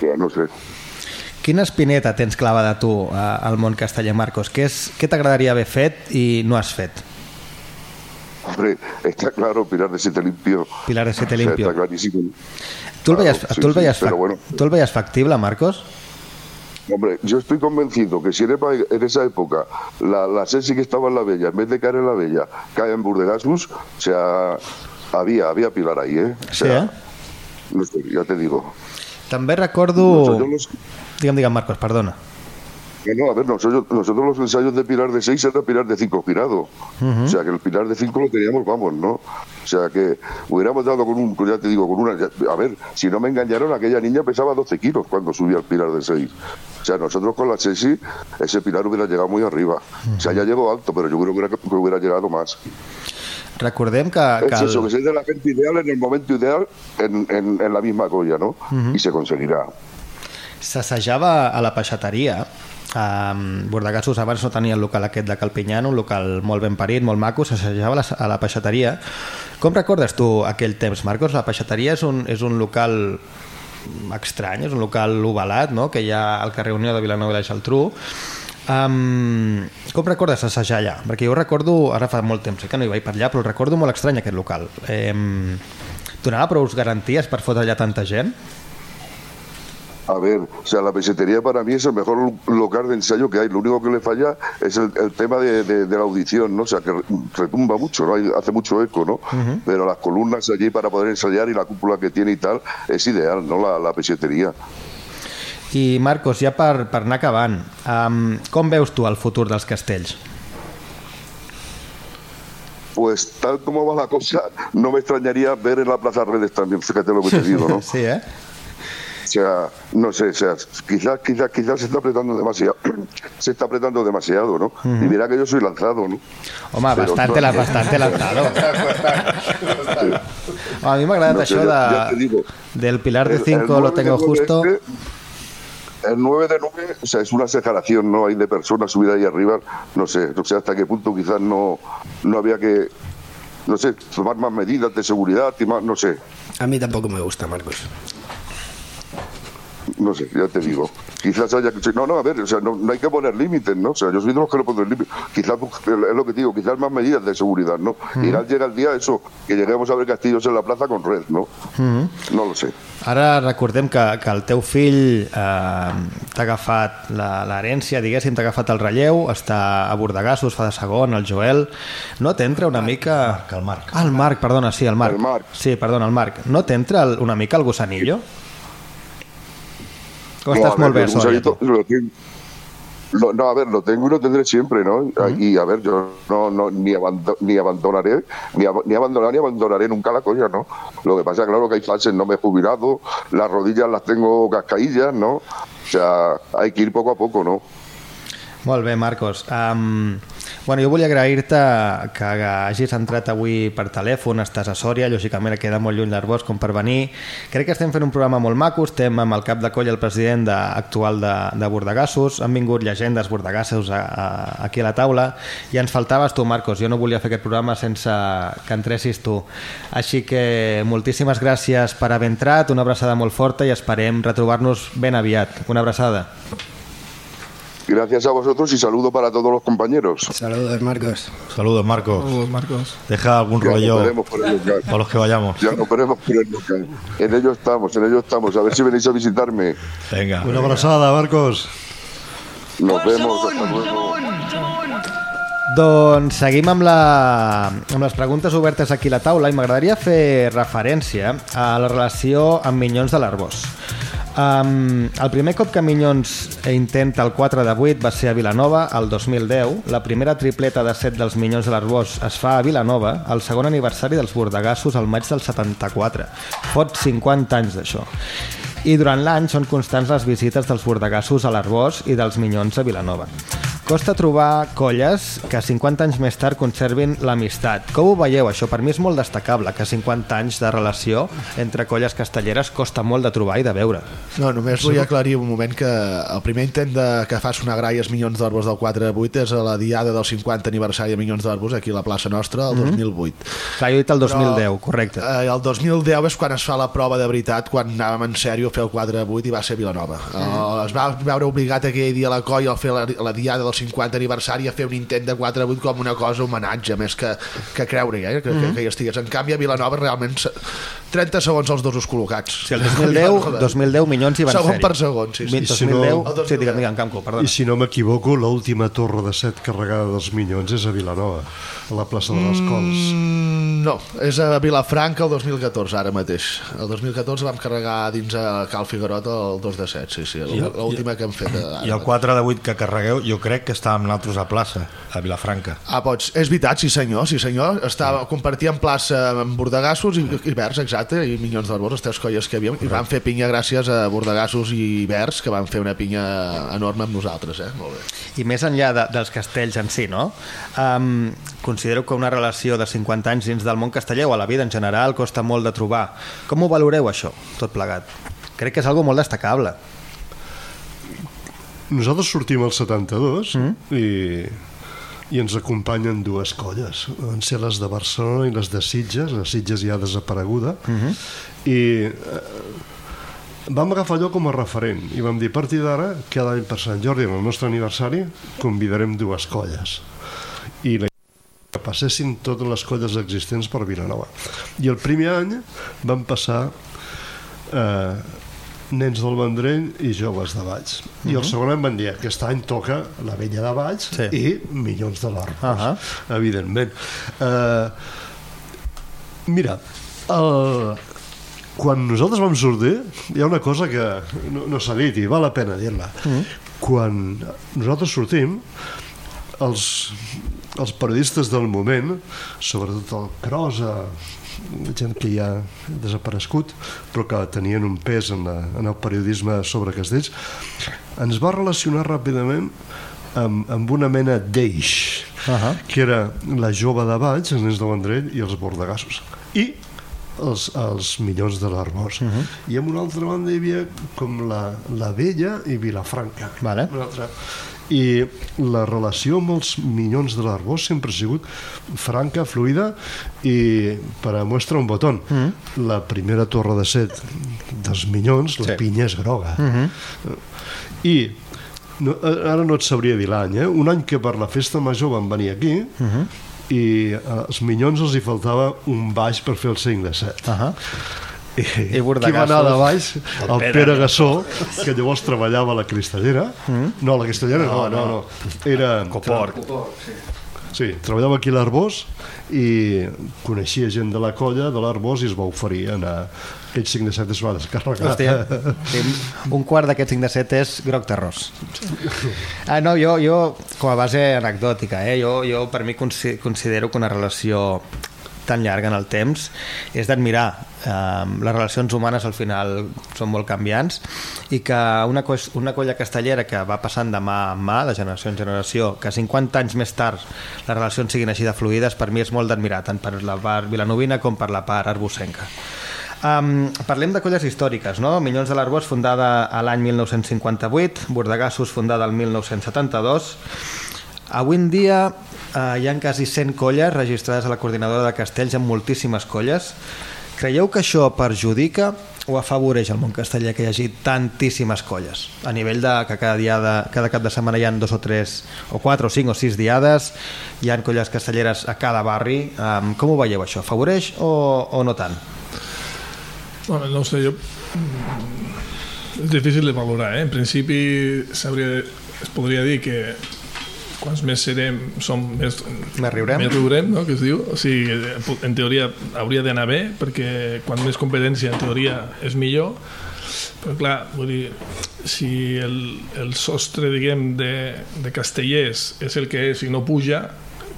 Speaker 13: Que no sé.
Speaker 2: Quina espineta tens clavada tu a- al món casteller, Marcos? Què, és, què t'agradaria haver fet i no has fet?
Speaker 13: Hombre, está claro, Pilar de Siete Limpio.
Speaker 2: Pilar de Siete
Speaker 13: O sea,
Speaker 2: Limpio.
Speaker 13: está clarísimo.
Speaker 2: Tu el
Speaker 13: sí, sí, bueno.
Speaker 2: veies factible, Marcos?
Speaker 13: Hombre, yo estoy convencido que si en, esa época la, la Sensi que estaba en la Bella, en vez de caer en la Bella, cae en Burdegasus, o sea, había, había pilar ahí, ¿eh? O
Speaker 2: Sí,
Speaker 13: sea,
Speaker 2: eh?
Speaker 13: no sé, ya te digo.
Speaker 2: Recordo...
Speaker 13: Nosotros los-
Speaker 2: Digue'm, digue'm, Marcos, perdona.
Speaker 13: no, a ver, nosotros, nosotros los ensayos de pilar de 6 era pilar de 5 girado. O sea, que el pilar de 5 lo teníamos, vamos, ¿no? O sea, que hubiéramos dado con un, ya te digo, con una... A ver, si no me engañaron, aquella niña pesaba 12 kilos cuando subía al pilar de 6. Sea, nosotros con la Sensi, ese pilar hubiera llegado muy arriba. O sea, ya llegó alto, pero yo creo que hubiera, que hubiera llegado más.
Speaker 2: Recordem que, que
Speaker 13: Es eso, que
Speaker 2: el,
Speaker 13: se dé la gente ideal en el momento ideal en, en, en la misma colla, ¿no?
Speaker 2: Ujú.
Speaker 13: Y se conseguirá.
Speaker 2: s'assajava a la peixateria Um, Bordegassos abans no tenia el local aquest de Calpinyano, un local molt ben parit, molt maco, s'assajava a la, a la peixateria. Com recordes tu aquell temps, Marcos? La peixateria és un, és un local estrany, és un local ovalat, no? que hi ha al carrer Unió de Vilanova i la Geltrú. Um, com recordes assajar allà? Perquè jo recordo, ara fa molt temps eh, que no hi vaig per allà, però recordo molt estrany aquest local. Um, donava prou garanties per fotre allà tanta gent?
Speaker 13: A ver, o sea, la pesetería para mí es el mejor lu- lugar de ensayo que hay. Lo único que le falla es el, el tema de, de- de la audición, ¿no? O sea, que re- retumba mucho, ¿no? Hay- hace mucho eco, ¿no?
Speaker 2: Ujú.
Speaker 13: Pero las columnas allí para poder ensayar y la cúpula que tiene y tal, es ideal, ¿no? La, la pesetería.
Speaker 2: I Marcos, ja per, per anar acabant, um, com veus tu el futur dels castells?
Speaker 13: Pues tal como va la cosa, no me extrañaría ver en la Plaza Redes también, fíjate lo que te digo, ¿no?
Speaker 2: sí, ¿eh?
Speaker 13: O sea, no sé, o sea, quizás, quizás, quizás se está apretando demasiado, se está apretando demasiado, ¿no? Y mira que yo soy lanzado, ¿no?
Speaker 2: Home,
Speaker 13: Pero
Speaker 2: bastante, la,
Speaker 13: no-
Speaker 2: bastante lanzado. A mi m'ha agradat
Speaker 13: No sé, ya- ya digo,
Speaker 2: del Pilar de
Speaker 13: el- el
Speaker 2: 5 lo
Speaker 13: 9 de
Speaker 2: tengo
Speaker 13: 9
Speaker 2: justo.
Speaker 13: este, el 9 de 9, o sea, es una exageración, ¿no? Hay de personas subidas ahí arriba, no sé, no sé hasta qué punto quizás no, no había que, no sé, tomar más medidas de seguridad y más, no sé,
Speaker 10: A mí tampoco me gusta, Marcos.
Speaker 13: No sé, ya te digo. Quizás haya que... No, no, a ver, o sea, no, no hay que poner límites, ¿no? O sea, yo soy de los que no ponen límites. Quizás, es lo que digo, quizás más medidas de seguridad, ¿no?
Speaker 2: Mm.
Speaker 13: Y al llega el día eso, que lleguemos a ver castillos en la plaza con red, ¿no?
Speaker 2: Mm.
Speaker 13: No lo sé.
Speaker 2: Ara recordem que, que el teu fill eh, t'ha agafat la- l'herència, diguéssim, t'ha agafat el relleu, està a Bordegassos, fa de segon, el Joel. No t'entra una mica...
Speaker 7: El Marc.
Speaker 2: Ah, el Marc, perdona, sí, el Marc.
Speaker 13: El Marc.
Speaker 2: Sí, perdona, el Marc. No t'entra el- una mica el gusanillo?
Speaker 13: No, ver, lo tengo- lo- no, a ver, lo tengo y lo tendré siempre, ¿no? Y a ver, yo no, no ni, abando- ni abandonaré, ni, ab- ni abandonaré, ni abandonaré nunca la colla, ¿no? Lo que pasa, claro, que hay fases, no me he jubilado, las rodillas las tengo cascaillas, ¿no? O sea, hay que ir poco a poco, ¿no?
Speaker 2: Molt bé, Marcos. Um, bueno, jo volia agrair-te que hagis entrat avui per telèfon, estàs a Sòria, lògicament queda molt lluny d'Arbós com per venir. Crec que estem fent un programa molt maco, estem amb el cap de colla, el president de, actual de, de Bordegassos, han vingut llegendes bordegassos a, a, aquí a la taula i ens faltaves tu, Marcos. Jo no volia fer aquest programa sense que entressis tu. Així que moltíssimes gràcies per haver entrat, una abraçada molt forta i esperem retrobar-nos ben aviat. Una abraçada.
Speaker 13: Gracias a vosotros y saludo para todos los compañeros.
Speaker 10: Saludos, Marcos.
Speaker 7: Saludos, Marcos.
Speaker 11: Saludos, Marcos.
Speaker 7: Deja algún
Speaker 13: Ya nos
Speaker 7: rollo
Speaker 13: veremos por el local.
Speaker 7: para los que vayamos.
Speaker 13: Ya nos veremos por el local. En ello estamos, en ello estamos. A ver si venís a visitarme.
Speaker 7: Venga.
Speaker 9: Una abraçada, Marcos.
Speaker 13: Nos vemos. Hasta luego.
Speaker 2: Doncs seguim amb, la, amb les preguntes obertes aquí a la taula i m'agradaria fer referència a la relació amb Minyons de l'Arbós. Um, el primer cop que Minyons intenta el 4 de 8 va ser a Vilanova, el 2010. La primera tripleta de 7 dels Minyons de l'Arbós es fa a Vilanova, el segon aniversari dels Bordegassos al maig del 74. Fot 50 anys d'això. I durant l'any són constants les visites dels bordegassos a l'Arbós i dels Minyons a Vilanova. Costa trobar colles que 50 anys més tard conservin l'amistat. Com ho veieu, això? Per mi és molt destacable que 50 anys de relació entre colles castelleres costa molt de trobar i de veure.
Speaker 12: No, només vull aclarir un moment que el primer intent de, que fas una graies Minyons d'Arbos del 4 de 8 és a la diada del 50 aniversari de Minyons d'Arbos aquí a la plaça nostra, el
Speaker 2: Mhm.
Speaker 12: 2008.
Speaker 2: Clar, jo he dit el 2010, correcte.
Speaker 12: Eh, el 2010 és quan es fa la prova de veritat, quan anàvem en sèrio a fer el 4 de 8 i va ser Vilanova. Eh, es va veure obligat aquell dia a la colla a fer la, la diada del 50 aniversari a fer un intent de 4 de 8 com una cosa homenatge, més que, que creure eh, que, que, que hi estigués. En canvi, a Vilanova realment 30 segons els dos col·locats.
Speaker 2: Sí, el 2010, 2010 Minyons hi van
Speaker 12: Segon per segon, sí, sí.
Speaker 9: I si no-
Speaker 2: 2010, sí, digue'm, digue'm, Camco, perdona.
Speaker 9: I si no m'equivoco, l'última torre de set carregada dels Minyons és a Vilanova, a la plaça de les Cols.
Speaker 12: Mm, no, és a Vilafranca el 2014 ara mateix. El 2014 vam carregar dins a Cal Figuerot el 2 de 7, sí, sí,
Speaker 7: I
Speaker 12: l'última que hem fet. Ara
Speaker 7: I el 4 de 8 que carregueu, jo crec que estàvem nosaltres a plaça, a Vilafranca.
Speaker 12: Ah, pots. És veritat, sí senyor, sí senyor. Estava, compartíem plaça amb Bordegassos i, i Vers, exacte, i Minyons d'Arbós, les tres colles que havíem, i vam fer pinya gràcies a Bordegassos i Vers, que van fer una pinya enorme amb nosaltres, eh? Molt bé.
Speaker 2: I més enllà de, dels castells en si, no? Um, considero que una relació de 50 anys dins del món casteller o a la vida en general costa molt de trobar. Com ho valoreu, això, tot plegat? Crec que és algo molt destacable.
Speaker 9: Nosaltres sortim al 72 mm. i, i ens acompanyen dues colles. Van ser les de Barcelona i les de Sitges. La Sitges ja desapareguda. Mm -hmm. I eh, vam agafar allò com a referent i vam dir, a partir d'ara, cada any per Sant Jordi, en el nostre aniversari, convidarem dues colles. I la que passessin totes les colles existents per Vilanova. I el primer any van passar eh, nens del Vendrell i joves de Valls. I el
Speaker 2: Mhm.
Speaker 9: segon any van dir, aquest any toca la vella de Valls
Speaker 2: Sí.
Speaker 9: i milions de l'Arpos,
Speaker 2: Uh -huh.
Speaker 9: evidentment. Uh, mira, el, quan nosaltres vam sortir, hi ha una cosa que no, no s'ha dit i val la pena dir-la.
Speaker 2: Mm.
Speaker 9: Quan nosaltres sortim, els, els periodistes del moment, sobretot el Crosa, gent que ja ha desaparegut, però que tenien un pes en, la, en el periodisme sobre castells, ens va relacionar ràpidament amb, amb una mena d'eix, uh -huh. que era la jove de Valls, els nens de Vendrell i els bordegassos. I els, els milions de l'Arbós. Uh -huh. I en una altra banda hi havia com la, la Vella i Vilafranca.
Speaker 2: Vale.
Speaker 9: Una altra. I la relació amb els milions de l'Arbós sempre ha sigut franca, fluida i per a mostra un botó. Mm. La primera torre de set dels milions, la
Speaker 2: Sí.
Speaker 9: pinya és groga.
Speaker 2: Uh -huh.
Speaker 9: I no, ara no et sabria dir l'any, eh? un any que per la festa major van venir aquí
Speaker 2: Uh -huh.
Speaker 9: i als Minyons els hi faltava un baix per fer el 5 de 7.
Speaker 2: Uh -huh.
Speaker 9: I,
Speaker 2: I
Speaker 9: qui va anar de baix? El, el Pere, Pere Gassó, que llavors treballava a la Cristellera. Mm. No, la Cristellera no, no, no. Era...
Speaker 7: Coport.
Speaker 9: Sí, treballava aquí a l'Arbós i coneixia gent de la colla de l'Arbós i es va oferir a anar aquell 5 de 7 es va descarregar.
Speaker 2: Hòstia, sí, un quart d'aquest 5 de 7 és groc terrós. Ah, no, jo, jo, com a base anecdòtica, eh, jo, jo per mi consi- considero que una relació tan llarga en el temps és d'admirar eh, les relacions humanes al final són molt canviants i que una, una colla castellera que va passant de mà en mà, de generació en generació que 50 anys més tard les relacions siguin així de fluides, per mi és molt d'admirar tant per la part vilanovina com per la part arbosenca Um, parlem de colles històriques, no? Minyons de l'Arbós, fundada l'any 1958, Bordegassos, fundada el 1972. Avui en dia eh, hi ha quasi 100 colles registrades a la coordinadora de castells amb moltíssimes colles. Creieu que això perjudica o afavoreix el món casteller que hi hagi tantíssimes colles? A nivell de que cada, dia de, cada cap de setmana hi ha dos o tres, o quatre, o cinc, o sis diades, hi ha colles castelleres a cada barri. Um, com ho veieu això? Afavoreix o, o no tant?
Speaker 11: Bueno, no sé, jo... mm, És difícil de valorar, eh? En principi s'hauria, es podria dir que quants més serem, som més...
Speaker 2: Més riurem.
Speaker 11: Més riurem, no?, que es diu. O sigui, en teoria hauria d'anar bé, perquè quan més competència, en teoria, és millor. Però clar, vull dir, si el, el sostre, diguem, de, de castellers és el que és i no puja,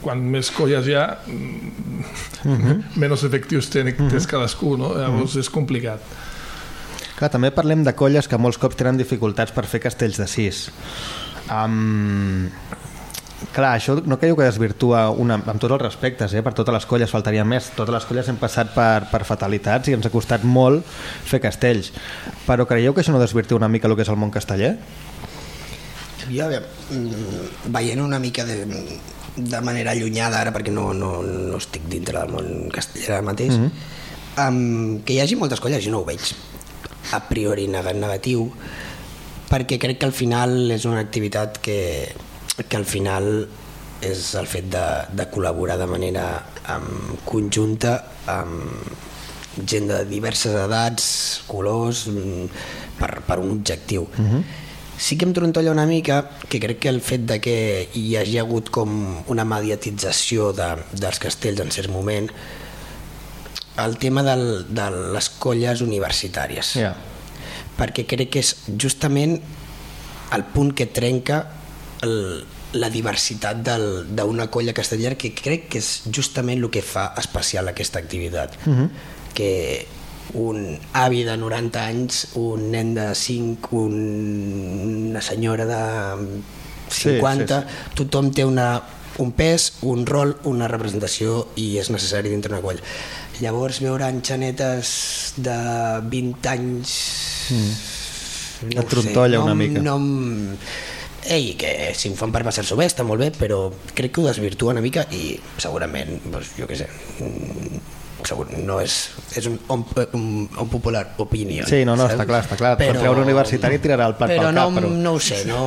Speaker 11: quan més colles hi ha, mm,
Speaker 2: Mhm.
Speaker 11: menys efectius té,
Speaker 2: Mhm.
Speaker 11: tens cadascú, no? Llavors és complicat.
Speaker 2: Clar, també parlem de colles que molts cops tenen dificultats per fer castells de 6. Um, clar, això no creieu que desvirtua una, amb tots els respectes, eh? per totes les colles faltaria més, totes les colles hem passat per, per fatalitats i ens ha costat molt fer castells però creieu que això no desvirtua una mica el que és el món casteller?
Speaker 10: Jo, aviam, mm, veient una mica de, de manera allunyada ara, perquè no, no, no estic dintre del món casteller ara mateix, mm -hmm. um, que hi hagi moltes colles, jo no ho veig a priori neg- negatiu, perquè crec que al final és una activitat que, que al final és el fet de, de col·laborar de manera um, conjunta amb gent de diverses edats, colors, mm, per, per un objectiu.
Speaker 2: Uh -huh.
Speaker 10: Sí que em trontolla una mica que crec que el fet de que hi hagi hagut com una mediatització de, dels castells en cert moment el tema del, de les colles universitàries
Speaker 2: yeah.
Speaker 10: perquè crec que és justament el punt que trenca el, la diversitat d'una colla castellera que crec que és justament el que fa especial aquesta activitat
Speaker 2: Uh -huh.
Speaker 10: que un avi de 90 anys, un nen de 5, un, una senyora de 50,
Speaker 2: Sí, sí, sí.
Speaker 10: tothom té una, un pes, un rol, una representació i és necessari dintre una colla. Llavors veure enxanetes de 20 anys...
Speaker 2: Mm.
Speaker 10: No
Speaker 2: Et trontolla
Speaker 10: sé,
Speaker 2: una
Speaker 10: no, em-
Speaker 2: mica.
Speaker 10: No. Ei, que si ho fan per passar-s'ho bé està molt bé, però crec que ho desvirtua una mica i segurament, doncs, jo què sé, mm, segur, no és, és un, un, un, un popular opinió.
Speaker 2: Sí, no, no,
Speaker 10: saps?
Speaker 2: està clar, està clar. Per treure universitari tirarà el plat
Speaker 10: però
Speaker 2: pel
Speaker 10: no,
Speaker 2: cap, però-
Speaker 10: no ho sé, no...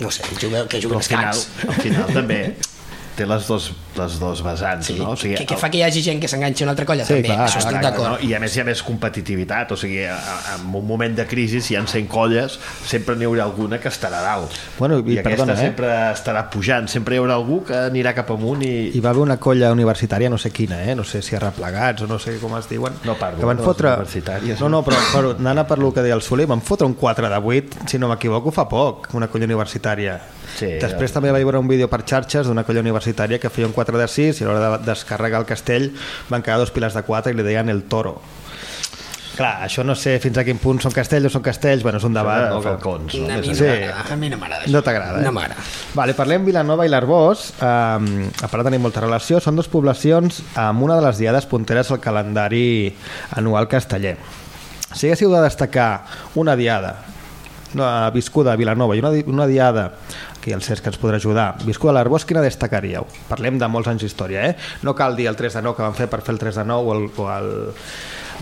Speaker 10: No ho sé, jugueu, que
Speaker 8: Però
Speaker 10: juguen
Speaker 8: al final,
Speaker 10: escacs.
Speaker 8: al final també té les dos, les dos vessants,
Speaker 10: Sí,
Speaker 8: no? O sigui,
Speaker 10: que, que fa que hi hagi gent que s'enganxi a una altra colla,
Speaker 8: Sí,
Speaker 10: també.
Speaker 8: clar,
Speaker 10: Això estic d'acord.
Speaker 8: no? I a més hi ha més competitivitat, o sigui, en un moment de crisi, si hi ha 100 colles, sempre n'hi haurà alguna que estarà dalt.
Speaker 2: Bueno, i
Speaker 8: I, aquesta
Speaker 2: perdona, eh?
Speaker 8: sempre estarà pujant, sempre hi haurà algú que anirà cap amunt i...
Speaker 2: Hi va haver una colla universitària, no sé quina, eh? no sé si arreplegats o no sé com es diuen,
Speaker 8: No parlo
Speaker 2: que van
Speaker 8: de les
Speaker 2: fotre...
Speaker 8: universitàries.
Speaker 2: No, no, però, però anant a per lo que deia el Soler, van fotre un 4 de 8, si no m'equivoco, fa poc, una colla universitària.
Speaker 8: Sí,
Speaker 2: Després
Speaker 8: ja.
Speaker 2: també vaig veure un vídeo per xarxes d'una colla universitària que feia un 4 de 6 i a l'hora de descarregar el castell van quedar dos piles de 4 i li deien el toro. Clar, això no sé fins a quin punt són castells o són castells, bueno, és un debat.
Speaker 8: de
Speaker 2: no?
Speaker 8: Falcons, no?
Speaker 10: A
Speaker 2: Sí.
Speaker 10: a mi no m'agrada.
Speaker 2: No t'agrada, eh?
Speaker 10: No m'agrada.
Speaker 2: Vale, parlem Vilanova i l'Arbós. Um, a part de tenir molta relació, són dues poblacions amb una de les diades punteres al calendari anual casteller. Si haguéssiu de destacar una diada no, viscuda a Vilanova i una, una diada aquí el Cesc ens podrà ajudar viscuda a l'Arbós, quina destacaríeu? Parlem de molts anys d'història, eh? No cal dir el 3 de 9 que van fer per fer el 3 de 9 o, el, o el,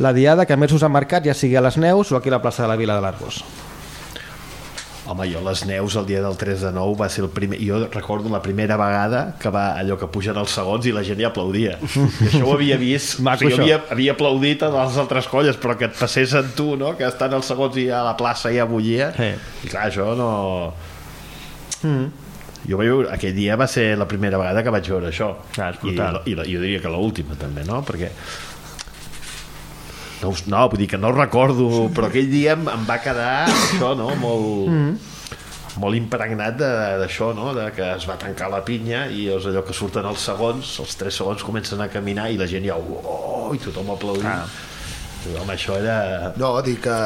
Speaker 2: la diada que més us ha marcat, ja sigui a les Neus o aquí a la plaça de la Vila de l'Arbós.
Speaker 8: Home, jo les neus el dia del 3 de 9 va ser el primer... Jo recordo la primera vegada que va allò que pugen els segons i la gent ja aplaudia. I això ho havia vist.
Speaker 2: Maco,
Speaker 8: o sigui,
Speaker 2: això.
Speaker 8: havia, havia aplaudit a les altres colles, però que et passés en tu, no? que estan els segons i a la plaça ja bullia.
Speaker 2: Sí.
Speaker 8: I clar, això no...
Speaker 2: Mm.
Speaker 8: Jo vaig veure, aquell dia va ser la primera vegada que vaig veure això.
Speaker 2: Clar, és
Speaker 8: I,
Speaker 2: brutal.
Speaker 8: I, la, jo diria que l'última també, no? Perquè no, no, vull dir que no recordo, però aquell dia em, em va quedar això, no? Molt,
Speaker 2: Mm.
Speaker 8: molt impregnat de- d'això, no? De que es va tancar la pinya i és allò que surten els segons, els tres segons comencen a caminar i la gent ja, oh, i tothom aplaudint. Ah. Home, això era...
Speaker 12: No, dic que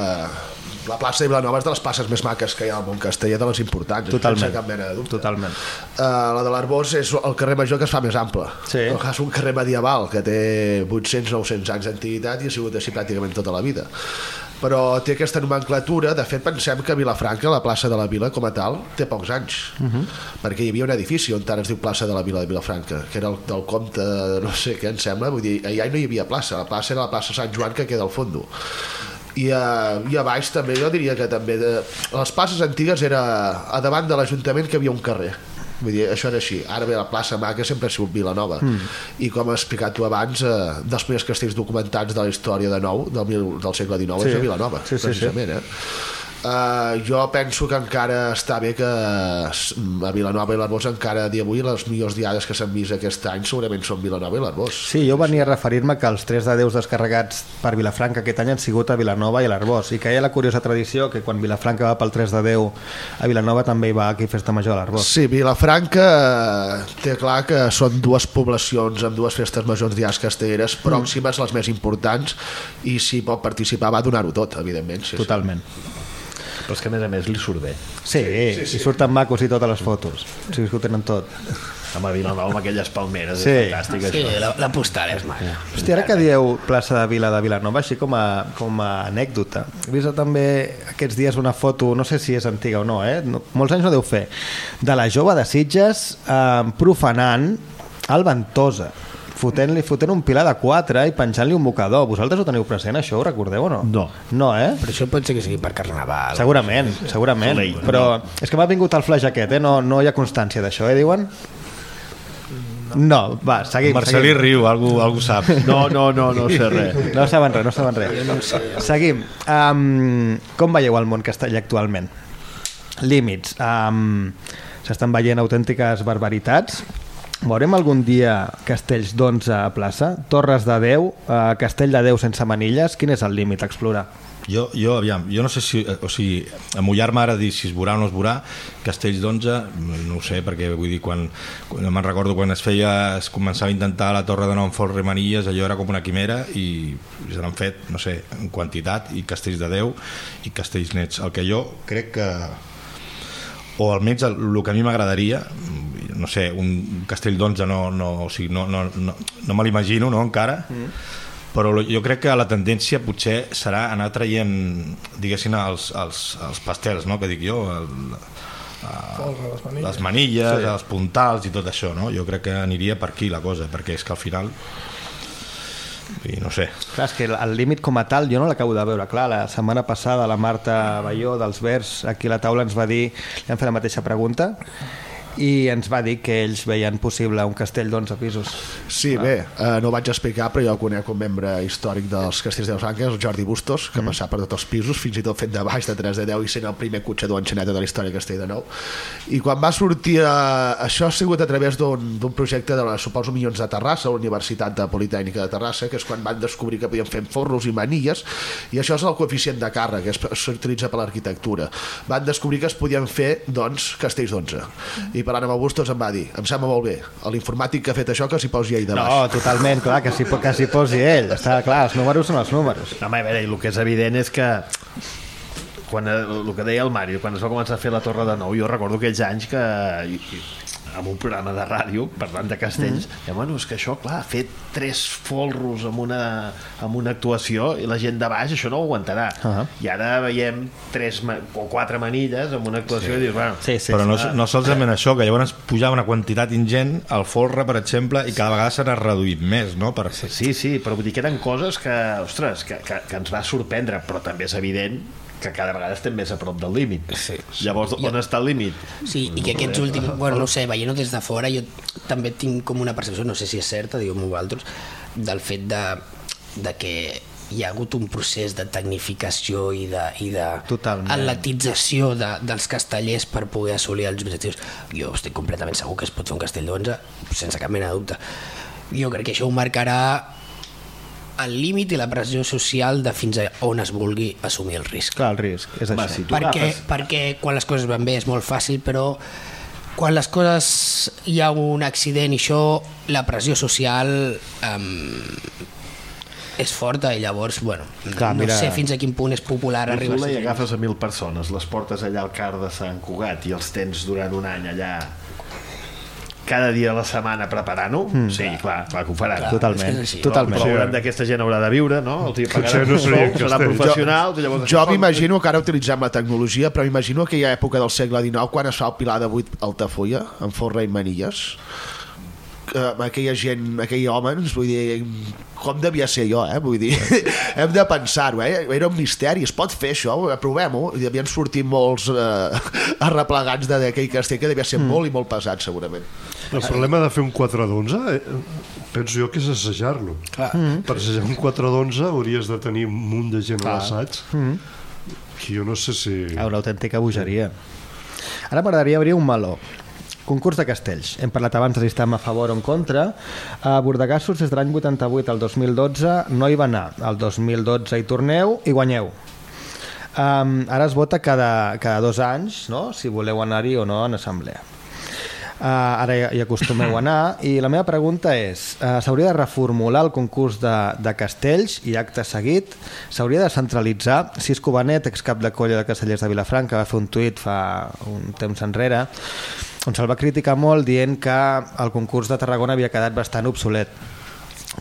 Speaker 12: la plaça de Vilanova és de les places més maques que hi ha al món castellà, de les importants,
Speaker 2: Totalment.
Speaker 12: sense cap mena de dubte.
Speaker 2: Totalment.
Speaker 12: Uh, la de l'Arbós és el carrer major que es fa més ample.
Speaker 2: Sí.
Speaker 12: És un carrer medieval que té 800-900 anys d'antiguitat i ha sigut així pràcticament tota la vida. Però té aquesta nomenclatura, de fet pensem que Vilafranca, la plaça de la Vila com a tal, té pocs anys,
Speaker 2: Uh -huh.
Speaker 12: perquè hi havia un edifici on ara es diu plaça de la Vila de Vilafranca, que era el del comte, no sé què em sembla, vull dir, allà no hi havia plaça, la plaça era la plaça Sant Joan que queda al fondo i a, i a baix també jo diria que també de, a les places antigues era a davant de l'Ajuntament que havia un carrer Vull dir, això era així. Ara bé, la plaça Maca sempre ha sigut Vilanova.
Speaker 2: Mm.
Speaker 12: I com has explicat tu abans, eh, dels primers castells documentats de la història de nou, del, mil, del segle XIX,
Speaker 2: Sí.
Speaker 12: és a Vilanova,
Speaker 2: Sí, sí, sí.
Speaker 12: precisament. Eh? Uh, jo penso que encara està bé que a Vilanova i l'Arbós encara a dia d'avui les millors diades que s'han vist aquest any segurament són Vilanova i l'Arbós.
Speaker 2: Sí, jo venia a referir-me que els tres de Déus descarregats per Vilafranca aquest any han sigut a Vilanova i a l'Arbós i que hi ha la curiosa tradició que quan Vilafranca va pel 3 de Déu a Vilanova també hi va aquí Festa Major a l'Arbós.
Speaker 12: Sí, Vilafranca eh, té clar que són dues poblacions amb dues festes majors dies castelleres pròximes, les més importants, i si pot participar va donar-ho tot, evidentment. Sí,
Speaker 2: Totalment.
Speaker 8: Però és que a més a més li surt bé.
Speaker 2: Sí, sí, sí, i surten macos i totes les fotos. O sigui, ho tenen tot.
Speaker 8: Home, Vilanova amb aquelles palmeres,
Speaker 2: Sí.
Speaker 8: és fantàstic
Speaker 10: Sí,
Speaker 8: això.
Speaker 10: la, la postal és maca.
Speaker 2: Hòstia, ara que dieu plaça de Vila de Vilanova, així com a, com a anècdota, he vist també aquests dies una foto, no sé si és antiga o no, eh? no molts anys no deu fer, de la jove de Sitges eh, profanant el Ventosa fotent-li fotent un pilar de 4 i penjant-li un mocador. Vosaltres ho teniu present, això? Ho recordeu o no?
Speaker 8: No.
Speaker 2: No, eh?
Speaker 10: Però això pot ser que sigui per Carnaval.
Speaker 2: Segurament, segurament.
Speaker 8: Soleil,
Speaker 2: Però és que m'ha vingut el flash aquest, eh? No, no hi ha constància d'això, eh, diuen? No, va, seguim.
Speaker 7: Marcelí
Speaker 2: seguim.
Speaker 7: riu, algú, algú sap.
Speaker 8: No, no, no, no sé res.
Speaker 2: No saben res, no saben res.
Speaker 10: No sé.
Speaker 2: Seguim. Um, com veieu el món castellà actualment? Límits. Um, S'estan veient autèntiques barbaritats. Veurem algun dia castells d'11 a plaça? Torres de Déu? Uh, castell de Déu sense manilles? Quin és el límit a explorar?
Speaker 7: Jo, jo, aviam, jo no sé si... O sigui, amullar-me ara dir si es veurà o no es veurà, Castells d'Onze, no ho sé, perquè vull dir, quan, quan me'n recordo quan es feia, es començava a intentar la Torre de Nou amb Fort Remanilles, allò era com una quimera i se n'han fet, no sé, en quantitat, i Castells de Déu i Castells Nets. El que jo crec que o almenys el, el que a mi m'agradaria no sé, un castell d'onze no, no, o sigui, no, no, no, no me l'imagino no, encara mm. però jo crec que la tendència potser serà anar traient diguéssim els, els, els pastels no? que dic jo el,
Speaker 11: Folre, les manilles.
Speaker 7: les manilles,
Speaker 2: Sí.
Speaker 7: els puntals i tot això no? jo crec que aniria per aquí la cosa perquè és que al final i no sé
Speaker 2: Clar, és que el- el límit com a tal jo no l'acabo de veure. Clar, la setmana passada la Marta Balló dels Verds aquí a la taula ens va dir, li han fet la mateixa pregunta i ens va dir que ells veien possible un castell d'11 pisos.
Speaker 12: Sí, bé, eh, no ho vaig explicar, però jo conec un membre històric dels Castells de los Ángeles, el Jordi Bustos, que mm. passava per tots els pisos, fins i tot fent de baix de 3 de 10 i sent el primer cotxador enxaneta de la història de Castell de Nou. I quan va sortir, eh, això ha sigut a través d'un projecte de la, suposo, Milions de Terrassa, la Universitat de Politècnica de Terrassa, que és quan van descobrir que podien fer forros i manilles, i això és el coeficient de càrrega, que s'utilitza per l'arquitectura. Van descobrir que es podien fer, doncs, castells d'11. I parlant amb el Bustos em va dir, em sembla molt bé, l'informàtic que ha fet això que s'hi posi ell de baix.
Speaker 2: No, totalment, clar, que s'hi posi ell. Està clar, els números són els números.
Speaker 8: Home, a veure, i el que és evident és que quan, eh, el que deia el Mario, quan es va començar a fer la Torre de Nou, jo recordo aquells anys que amb un programa de ràdio, parlant de castells, mm. i, bueno, és que això, clar, fer tres folros amb una, amb una actuació i la gent de baix això no ho aguantarà. Uh -huh. I ara veiem tres o quatre manilles amb una actuació sí. i dius, bueno...
Speaker 2: Sí, sí,
Speaker 7: Però no, no solament això, que llavors pujava una quantitat ingent al folre, per exemple, i cada vegada s'ha reduït més, no? Per...
Speaker 8: Sí, sí, però vull dir que eren coses que, ostres, que, que, que ens va sorprendre, però també és evident que cada vegada estem més a prop del límit. Sí, sí. Llavors, on està el límit?
Speaker 10: Sí, i que aquests últims... Bueno, no sé, veient-ho des de fora, jo també tinc com una percepció, no sé si és certa, digueu-m'ho vosaltres, del fet de, de que hi ha hagut un procés de tecnificació i de, i de
Speaker 2: Totalment.
Speaker 10: atletització de, dels castellers per poder assolir els objectius. Jo estic completament segur que es pot fer un castell d'11 sense cap mena de dubte. Jo crec que això ho marcarà el límit i la pressió social de fins a on es vulgui assumir el risc.
Speaker 2: Clar, el risc, és
Speaker 8: Va,
Speaker 2: això.
Speaker 8: si
Speaker 10: Perquè,
Speaker 8: agafes-
Speaker 10: perquè quan les coses van bé és molt fàcil, però quan les coses hi ha un accident i això, la pressió social um, és forta i llavors, bueno,
Speaker 2: Clar,
Speaker 10: no
Speaker 2: mira-
Speaker 10: sé fins a quin punt és popular arribar
Speaker 8: Arriba
Speaker 10: a
Speaker 8: i agafes a mil persones, les portes allà al car de Sant Cugat i els tens durant un any allà cada dia a la setmana preparant-ho, mm. sí, clar, clar que ho faran.
Speaker 2: Totalment,
Speaker 10: és que és així.
Speaker 2: totalment.
Speaker 8: Però veuran d'aquesta gent haurà de viure, no? Els hi pagaran
Speaker 9: Potser no castells.
Speaker 8: professionals, i llavors...
Speaker 12: Jo m'imagino que ara utilitzem la tecnologia, però m'imagino aquella època del segle XIX quan es fa el Pilar de 8 Altafulla, amb forra i manilles, que amb aquella gent, aquells homes, vull dir, com devia ser jo, eh? Vull dir, hem de pensar-ho, eh? Era un misteri, es pot fer això, provem-ho. I devien sortir molts eh, arreplegats de- d'aquell castell, que devia ser mm. molt i molt pesat, segurament.
Speaker 9: El problema de fer un 4 d'11 eh, penso jo que és assajar-lo. Per assajar un 4 d'11 hauries de tenir un munt de gent a l'assaig que jo no sé si...
Speaker 2: Ah, una autèntica bogeria. Ara m'agradaria obrir un meló. Concurs de castells. Hem parlat abans de si estem a favor o en contra. A Bordegassos, des de l'any 88 al 2012, no hi va anar. El 2012 hi torneu i guanyeu. Um, ara es vota cada, cada dos anys, no? si voleu anar-hi o no en assemblea. Uh, ara hi, acostumeu a anar i la meva pregunta és uh, s'hauria de reformular el concurs de, de castells i acte seguit s'hauria de centralitzar Cisco Benet, excap de colla de castellers de Vilafranca va fer un tuit fa un temps enrere on se'l va criticar molt dient que el concurs de Tarragona havia quedat bastant obsolet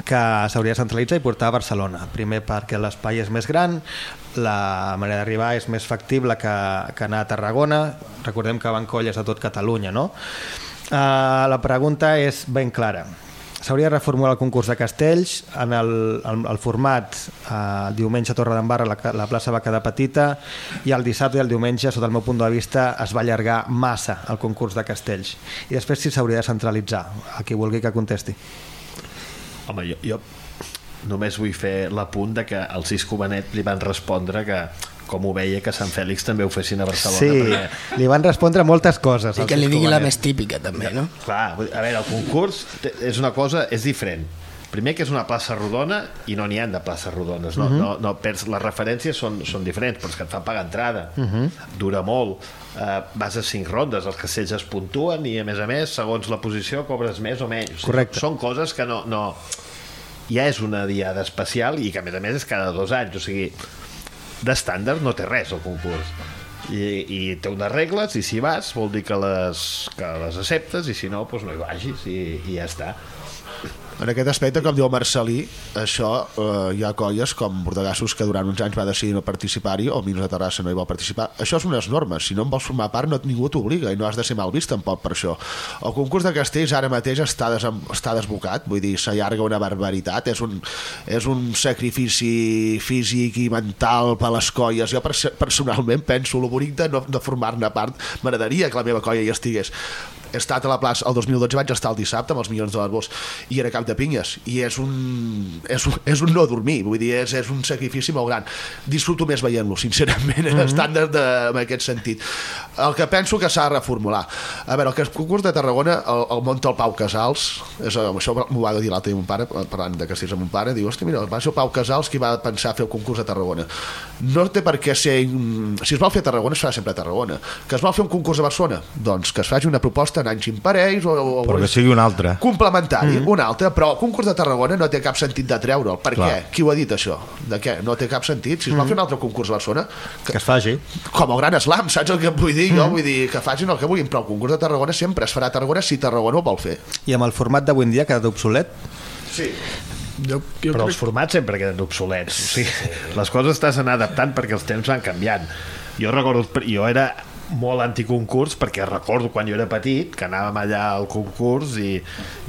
Speaker 2: que s'hauria de centralitzar i portar a Barcelona. Primer perquè l'espai és més gran, la manera d'arribar és més factible que, que anar a Tarragona. Recordem que van colles a tot Catalunya, no? Uh, la pregunta és ben clara. S'hauria de reformular el concurs de castells. En el, el, el format eh, diumenge a Torre d'Embarra la, la plaça va quedar petita i el dissabte i el diumenge, sota el meu punt de vista es va allargar massa el concurs de castells. I després sí s'hauria de centralitzar a qui vulgui que contesti.
Speaker 8: Home, jo, jo només vull fer l'apunt que al Cisco Benet li van respondre que com ho veia que Sant Fèlix també ho fessin a Barcelona
Speaker 2: Sí,
Speaker 8: perquè
Speaker 2: li van respondre moltes coses.
Speaker 10: I que li digui la més típica, també, no?
Speaker 8: Clar, a veure, el concurs és una cosa, és diferent. Primer que és una plaça rodona i no n'hi ha de places rodones. No,
Speaker 2: Mhm.
Speaker 8: no, no, perds, les referències són, són diferents, però és que et fan pagar entrada.
Speaker 2: Mhm.
Speaker 8: Dura molt. Uh, vas a cinc rondes, els castells es puntuen i, a més a més, segons la posició, cobres més o menys. O sigui,
Speaker 2: Correcte.
Speaker 8: Són coses que no, no... Ja és una diada especial i que, a més a més, és cada dos anys. O sigui, d'estàndard no té res el concurs. I, i té unes regles i si vas vol dir que les, que les acceptes i si no, doncs no hi vagis i, i ja està
Speaker 12: En aquest aspecte, com diu el Marcelí, això eh, hi ha colles com Bordegassos que durant uns anys va decidir no participar-hi o Minos de Terrassa no hi vol participar. Això és unes normes. Si no en vols formar part, no, ningú t'obliga i no has de ser mal vist tampoc per això. El concurs de castells ara mateix està, desem, està desbocat, vull dir, s'allarga una barbaritat, és un, és un sacrifici físic i mental per les colles. Jo personalment penso, el bonic de, no, de formar-ne part, m'agradaria que la meva colla hi estigués he estat a la plaça, el 2012 vaig estar el dissabte amb els milions de l'arbós i era cap de pinyes i és un, és un, és un no dormir vull dir, és, és un sacrifici molt gran. Disfruto més veient-lo, sincerament mm -hmm. estant de, en aquest sentit. El que penso que s'ha de reformular. A veure, el que concurs de Tarragona el, el munta el Pau Casals és, això m'ho va dir l'altre dia mon pare parlant de castells amb mon pare, diu, hòstia, mira, va ser el Pau Casals qui va pensar fer el concurs de Tarragona no té per què ser si es vol fer a Tarragona es farà sempre a Tarragona que es vol fer un concurs a Barcelona doncs que es faci una proposta en anys imparells o, o,
Speaker 7: Però que sigui un altre.
Speaker 12: complementari, mm. un altre, però el concurs de Tarragona no té cap sentit de treure'l. Per
Speaker 7: Clar.
Speaker 12: què? Qui ho ha dit això? De què? No té cap sentit. Si es va fer un altre concurs a Barcelona,
Speaker 2: Que es faci.
Speaker 12: com el Gran Slam, saps el que em vull dir? Jo vull dir que facin el que vulguin, però el concurs de Tarragona sempre es farà a Tarragona si Tarragona ho vol fer.
Speaker 2: I amb el format d'avui en dia ha quedat obsolet?
Speaker 12: Sí.
Speaker 11: Jo, jo
Speaker 8: Però
Speaker 11: crec-
Speaker 8: els formats sempre queden obsolets. O sigui, les coses t'has d'anar adaptant perquè els temps van canviant. Jo recordo, jo era molt anticoncurs perquè recordo quan jo era petit que anàvem allà al concurs i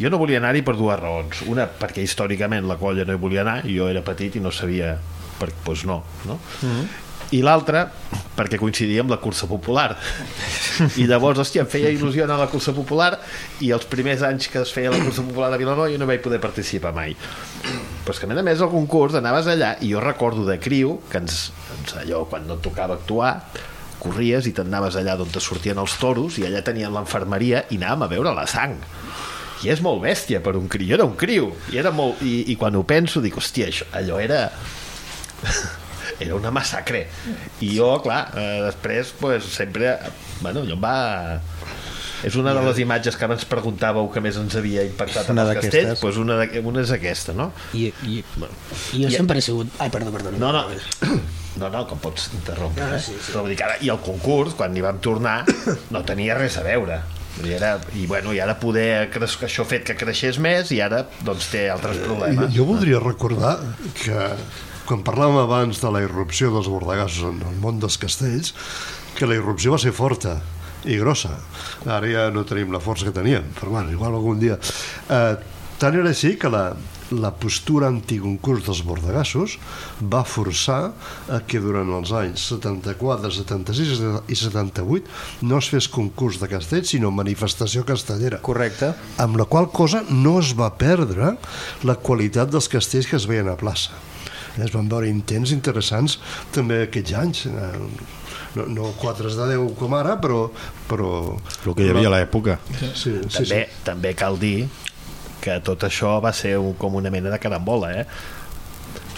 Speaker 8: jo no volia anar-hi per dues raons una perquè històricament la colla no hi volia anar i jo era petit i no sabia per, doncs no, no? I l'altra perquè coincidia amb la cursa popular. I llavors, hòstia, em feia il·lusió anar a la cursa popular i els primers anys que es feia la cursa popular a Vilanova jo no vaig poder participar mai. Però és que a més a més el concurs anaves allà i jo recordo de criu que ens, ens allò quan no tocava actuar corries i t'anaves allà d'on te sortien els toros i allà tenien l'infermeria i anàvem a veure la sang. I és molt bèstia per un criu, jo era un criu. I, era molt, i, i quan ho penso dic, hòstia, això, allò era era una massacre i jo, clar, eh, després pues, sempre, bueno, allò em va és una de les imatges que ens preguntàveu que més ens havia impactat en els
Speaker 2: d'aquestes.
Speaker 8: castells, pues una, de, una és aquesta, no?
Speaker 10: I, i, i jo
Speaker 8: I-
Speaker 10: sempre he sigut... Ai, perdó, perdó.
Speaker 8: No, no, no, no, com pots interrompre.
Speaker 10: Ah,
Speaker 8: eh?
Speaker 10: sí, sí.
Speaker 8: Però vull dir que ara, I el concurs, quan hi vam tornar, no tenia res a veure. Vull dir, era, I, bueno, i ara poder que això ha fet que creixés més i ara doncs, té altres problemes.
Speaker 9: Jo voldria recordar que quan parlàvem abans de la irrupció dels bordegassos en el món dels castells, que la irrupció va ser forta i grossa. Ara ja no tenim la força que teníem, però bueno, igual algun dia. Eh, tant era així que la, la postura anticoncurs dels bordegassos va forçar a que durant els anys 74, 76 i 78 no es fes concurs de castells, sinó manifestació castellera.
Speaker 2: Correcte.
Speaker 9: Amb la qual cosa no es va perdre la qualitat dels castells que es veien a plaça. Es van veure intents interessants també aquests anys. eh, No, no 4 de 10 com ara, però... però
Speaker 7: El que hi havia a l'època.
Speaker 9: Sí, sí,
Speaker 8: també,
Speaker 9: sí.
Speaker 8: també cal dir que tot això va ser un, com una mena de carambola, eh?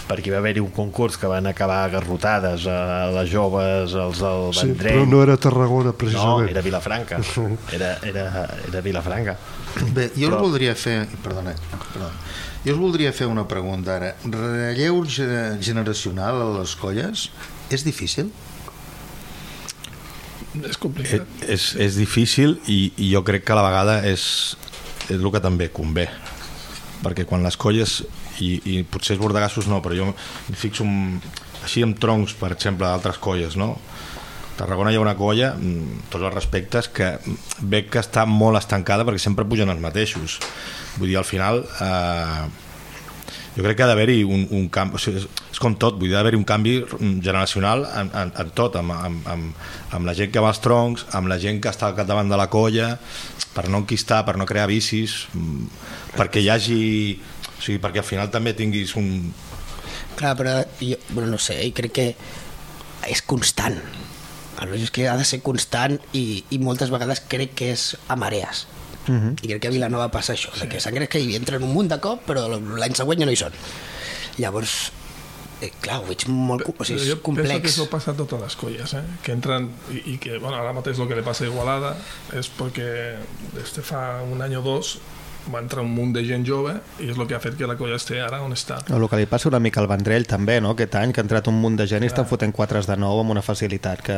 Speaker 8: perquè va haver-hi un concurs que van acabar garrotades a les joves, els del
Speaker 9: Sí,
Speaker 8: Vendrell.
Speaker 9: però no era Tarragona,
Speaker 8: No,
Speaker 9: precisament.
Speaker 8: era Vilafranca. Era, era, era Vilafranca.
Speaker 6: Bé, jo
Speaker 8: Però-
Speaker 6: us voldria fer... Perdona, perdona. Jo us voldria fer una pregunta ara. Relleu ge- generacional a les colles és difícil?
Speaker 11: És
Speaker 7: És,
Speaker 11: complicat.
Speaker 7: és, és difícil i, i jo crec que a la vegada és, és el que també convé perquè quan les colles i, i potser els bordegassos no, però jo fixo un, així amb troncs per exemple d'altres colles no? Tarragona hi ha una colla mm, tots els respectes que veig que està molt estancada perquè sempre pugen els mateixos vull dir, al final eh, jo crec que ha d'haver-hi un, un canvi o sigui, és, és com tot, vull dir, ha d'haver-hi un canvi generacional en, en, en tot amb, amb, amb, amb la gent que va als troncs amb la gent que està al capdavant de la colla per no enquistar, per no crear vicis mm, perquè hi hagi o sigui, perquè al final també tinguis un
Speaker 10: Clar, però jo, bueno, no sé, crec que és constant. El és que ha de ser constant i, i moltes vegades crec que és a marees.
Speaker 2: Mhm.
Speaker 10: I crec que a Vilanova passa això, sí. de que sangres que hi entren un munt de cop, però l'any següent ja no hi són. Llavors, eh, clar, ho veig molt o sigui, és
Speaker 11: jo penso que
Speaker 10: complex.
Speaker 11: eso pasa a totes les colles, eh? que entran i, i que, bueno, ara mateix el que le passa a Igualada és perquè este fa un any o dos va entrar un munt de gent jove i és el que ha fet que la colla esté ara on està.
Speaker 2: El que li passa una mica al Vendrell també, no? Aquest any que ha entrat un munt de gent i estan fotent quatres de nou amb una facilitat que...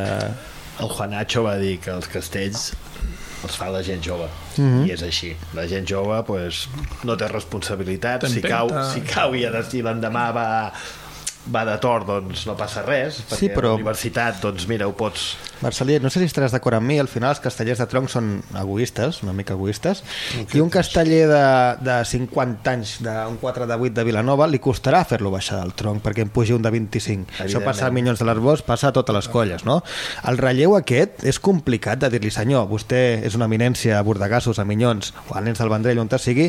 Speaker 8: El Juanacho va dir que els castells els fa la gent jove
Speaker 2: Mhm.
Speaker 8: i és així, la gent jove pues, no té responsabilitat si cau, si cau i l'endemà va, va de tort doncs no passa res perquè
Speaker 2: Sí, però-
Speaker 8: a la universitat doncs mira ho pots
Speaker 2: Marcelí, no sé si estaràs d'acord amb mi, al final els castellers de tronc són egoistes, una mica egoistes, i un casteller de, de 50 anys, d'un 4 de 8 de Vilanova, li costarà fer-lo baixar del tronc perquè en pugi un de 25. Això passa a Minyons de l'Arbós, passa a totes les colles, no? El relleu aquest és complicat de dir-li, senyor, vostè és una eminència a Bordegassos, a Minyons, o a Nens del Vendrell, on te sigui,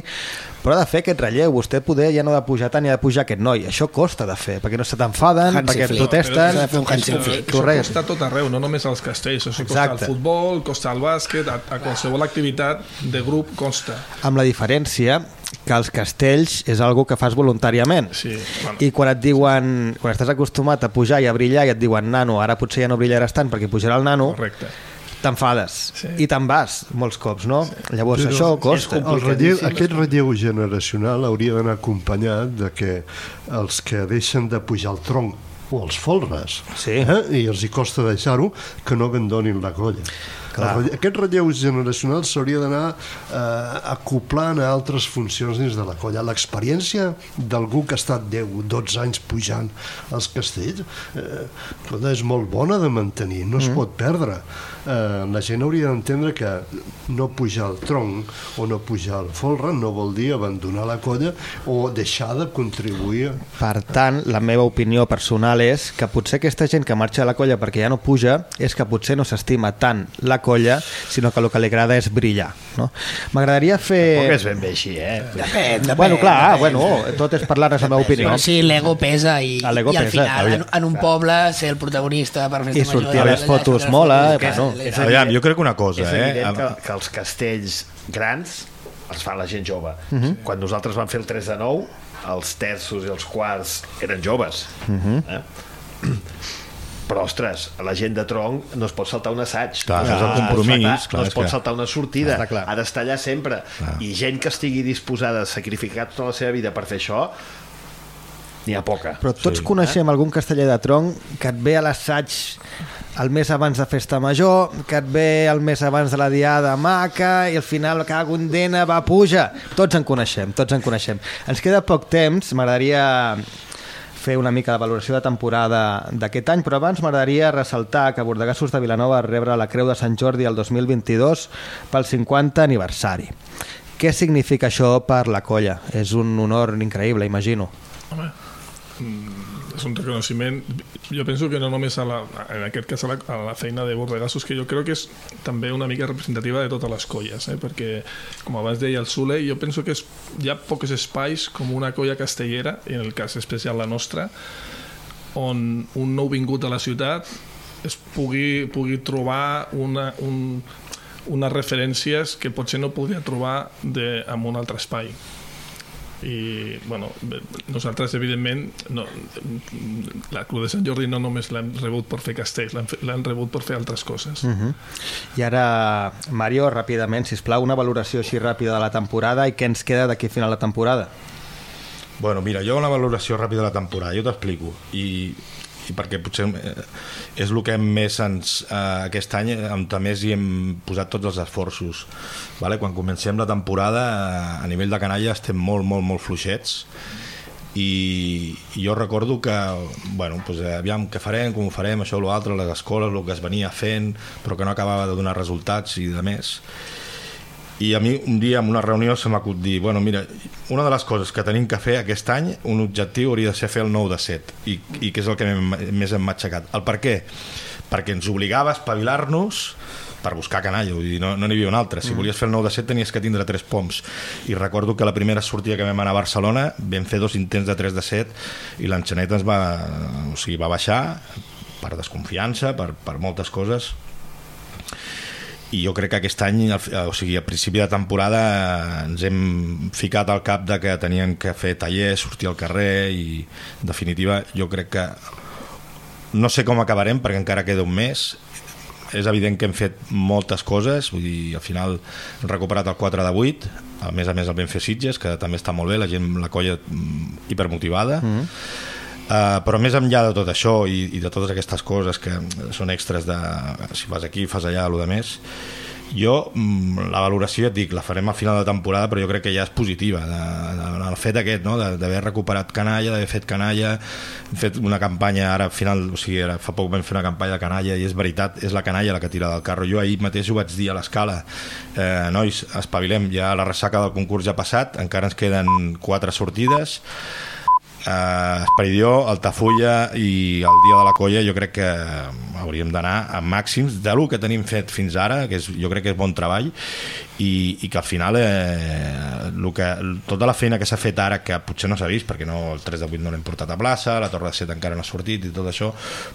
Speaker 2: però ha de fer aquest relleu, vostè poder ja no ha de pujar tant i ha de pujar aquest noi. Això costa de fer, perquè no se t'enfaden, perquè
Speaker 10: Flick.
Speaker 2: protesten...
Speaker 10: De fer un
Speaker 11: Això,
Speaker 10: Flick.
Speaker 11: això
Speaker 2: Correcte.
Speaker 11: costa tot arreu, no només als castells, això costa
Speaker 2: Exacte.
Speaker 11: al futbol, costa al bàsquet, a, a qualsevol activitat de grup costa.
Speaker 2: amb la diferència que els castells és algo que fas voluntàriament
Speaker 11: Sí, bueno.
Speaker 2: i quan et diuen quan estàs acostumat a pujar i a brillar i et diuen nano, ara potser ja no brillaràs tant perquè pujarà el nano
Speaker 11: Correcte.
Speaker 2: T'enfades
Speaker 11: Sí.
Speaker 2: i te'n vas molts cops no? llavors
Speaker 9: Però
Speaker 2: això costa
Speaker 9: el relleu, aquest relleu generacional hauria d'anar acompanyat de que els que deixen de pujar el tronc o els folres
Speaker 2: Sí.
Speaker 9: eh? i els hi costa deixar-ho que no abandonin la colla
Speaker 2: Clar.
Speaker 9: El relleu, aquest relleu generacional s'hauria d'anar eh, acoplant a altres funcions dins de la colla. L'experiència d'algú que ha estat 10-12 anys pujant als castells eh, és molt bona de mantenir, no es
Speaker 2: Mm.
Speaker 9: pot perdre. Eh, la gent hauria d'entendre que no pujar el tronc o no pujar el folre no vol dir abandonar la colla o deixar de contribuir
Speaker 2: Per tant, la meva opinió personal és que potser aquesta gent que marxa de la colla perquè ja no puja és que potser no s'estima tant la colla, sinó que el que li agrada és brillar. No? M'agradaria fer...
Speaker 8: Tampoc és ben bé així, eh?
Speaker 10: Depèn, depèn.
Speaker 2: Bueno, clar,
Speaker 10: depèn.
Speaker 2: bueno, tot és parlar, és la meva opinió.
Speaker 10: Sí, l'ego pesa i,
Speaker 2: Ah,
Speaker 10: i al
Speaker 2: pesa,
Speaker 10: final en, en un poble ser el protagonista per festa
Speaker 2: I sortir a les fotos mola,
Speaker 10: fotos,
Speaker 2: bueno,
Speaker 8: És
Speaker 7: Aviam, jo crec una cosa,
Speaker 8: és
Speaker 7: eh?
Speaker 8: que, que els castells grans els fa la gent jove.
Speaker 2: Mhm.
Speaker 8: Quan nosaltres vam fer el 3 de 9, els terços i els quarts eren joves.
Speaker 2: Mhm.
Speaker 8: eh? Però, ostres, la gent de tronc no es pot saltar un assaig.
Speaker 7: Clar,
Speaker 8: no,
Speaker 7: és el compromís,
Speaker 8: saltar-
Speaker 7: clar,
Speaker 8: no es pot
Speaker 7: que-
Speaker 8: saltar una sortida.
Speaker 2: Clar.
Speaker 8: Ha d'estar allà sempre. I gent que estigui disposada a sacrificar tota la seva vida per fer això, n'hi ha poca.
Speaker 2: Però tots sí. coneixem algun casteller de tronc que et ve a l'assaig el mes abans de festa major, que et ve el mes abans de la diada maca i al final cago en dena, va, puja. Tots en coneixem, tots en coneixem. Ens queda poc temps, m'agradaria fer una mica de valoració de temporada d'aquest any, però abans m'agradaria ressaltar que Bordegassos de Vilanova va rebre la Creu de Sant Jordi el 2022 pel 50 aniversari. Què significa això per la colla? És un honor increïble, imagino.
Speaker 11: Home, mm, és un reconeixement jo penso que no només a la, en aquest cas a la, a la feina de Bordegassos que jo crec que és també una mica representativa de totes les colles eh? perquè com abans deia el Sule jo penso que és, hi ha pocs espais com una colla castellera en el cas especial la nostra on un nou vingut a la ciutat es pugui, pugui trobar una, un, unes referències que potser no podria trobar de, en un altre espai i bueno, nosaltres evidentment no, la Creu de Sant Jordi no només l'hem rebut per fer castells l'han rebut per fer altres coses
Speaker 2: Uh -huh. I ara, Mario, ràpidament, si plau, una valoració així ràpida de la temporada i què ens queda d'aquí a final de temporada.
Speaker 7: Bueno, mira, jo una valoració ràpida de la temporada, jo t'explico. I, i perquè potser eh, és el que més ens, eh, aquest any on més hi hem posat tots els esforços vale? quan comencem la temporada eh, a nivell de canalla estem molt, molt, molt fluixets i, jo recordo que bueno, doncs, aviam què farem, com ho farem això o l'altre, les escoles, el que es venia fent però que no acabava de donar resultats i de més i a mi un dia en una reunió se m'acut dir bueno, mira, una de les coses que tenim que fer aquest any, un objectiu hauria de ser fer el 9 de 7 i, i que és el que més hem matxacat. El per què? Perquè ens obligava a espavilar-nos per buscar canalla, vull dir, no no n'hi havia un altre. Si
Speaker 2: Mm.
Speaker 7: volies fer el 9 de 7 tenies que tindre tres poms. I recordo que la primera sortida que vam anar a Barcelona vam fer dos intents de 3 de 7 i l'enxaneta ens va, o sigui, va baixar per desconfiança, per, per moltes coses i jo crec que aquest any, o sigui, a principi de temporada ens hem ficat al cap de que tenien que fer tallers, sortir al carrer i en definitiva jo crec que no sé com acabarem perquè encara queda un mes. És evident que hem fet moltes coses vull dir, al final hem recuperat el 4 de 8 a més a més el vam fer Sitges que també està molt bé, la gent, la colla mm, hipermotivada.
Speaker 2: Mm.
Speaker 7: Uh, però més enllà de tot això i, i de totes aquestes coses que són extras de si vas aquí, fas allà, el de més jo mm, la valoració, et dic, la farem a final de temporada, però jo crec que ja és positiva, de, de, el fet aquest, no? d'haver recuperat canalla, d'haver fet canalla, hem fet una campanya ara al final, o sigui, ara fa poc vam fer una campanya de canalla i és veritat, és la canalla la que tira del carro. Jo ahir mateix ho vaig dir a l'escala, eh, nois, espavilem, ja la ressaca del concurs ja ha passat, encara ens queden quatre sortides, eh, Esperidió, Altafulla i el dia de la colla jo crec que hauríem d'anar a màxims de lo que tenim fet fins ara, que és, jo crec que és bon treball i, i que al final eh, lo que, tota la feina que s'ha fet ara que potser no s'ha vist perquè no, el 3 de 8 no l'hem portat a plaça la Torre de Set encara no ha sortit i tot això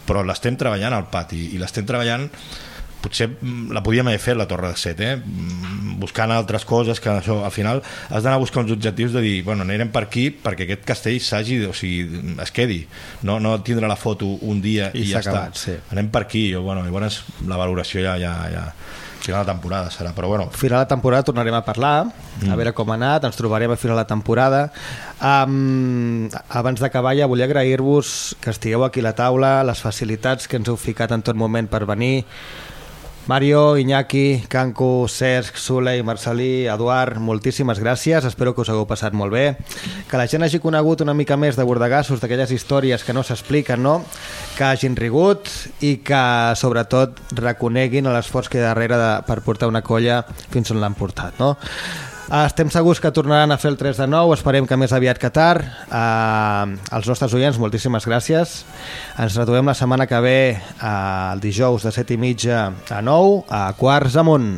Speaker 7: però l'estem treballant al pati i l'estem treballant potser mm, la podíem haver fet la Torre de Set, eh? Mm, buscant altres coses que això, al final has d'anar a buscar uns objectius de dir, bueno, anirem per aquí perquè aquest castell s'hagi, o sigui, es quedi no, no tindre la foto un dia i,
Speaker 2: I
Speaker 7: ja
Speaker 2: s'ha
Speaker 7: està,
Speaker 2: acabat, sí.
Speaker 7: anem per aquí jo, bueno, llavors la valoració ja, ja, ja final de temporada serà, però bueno
Speaker 2: final de temporada tornarem a parlar mm. a veure com ha anat, ens trobarem a final de temporada um, abans d'acabar ja volia agrair-vos que estigueu aquí a la taula les facilitats que ens heu ficat en tot moment per venir Mario, Iñaki, Canco, Cesc, Sule Marcelí, Eduard, moltíssimes gràcies, espero que us hagueu passat molt bé, que la gent hagi conegut una mica més de bordegassos, d'aquelles històries que no s'expliquen, no? que hagin rigut i que sobretot reconeguin l'esforç que hi ha darrere de, per portar una colla fins on l'han portat. No? Estem segurs que tornaran a fer el 3 de 9, esperem que més aviat que tard. Uh, als nostres oients, moltíssimes gràcies. Ens retrobem la setmana que ve uh, el dijous de 7 i mitja a 9 a
Speaker 1: Quarts Amunt.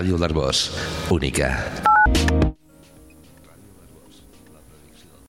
Speaker 14: Ràdio d'Arbós, única.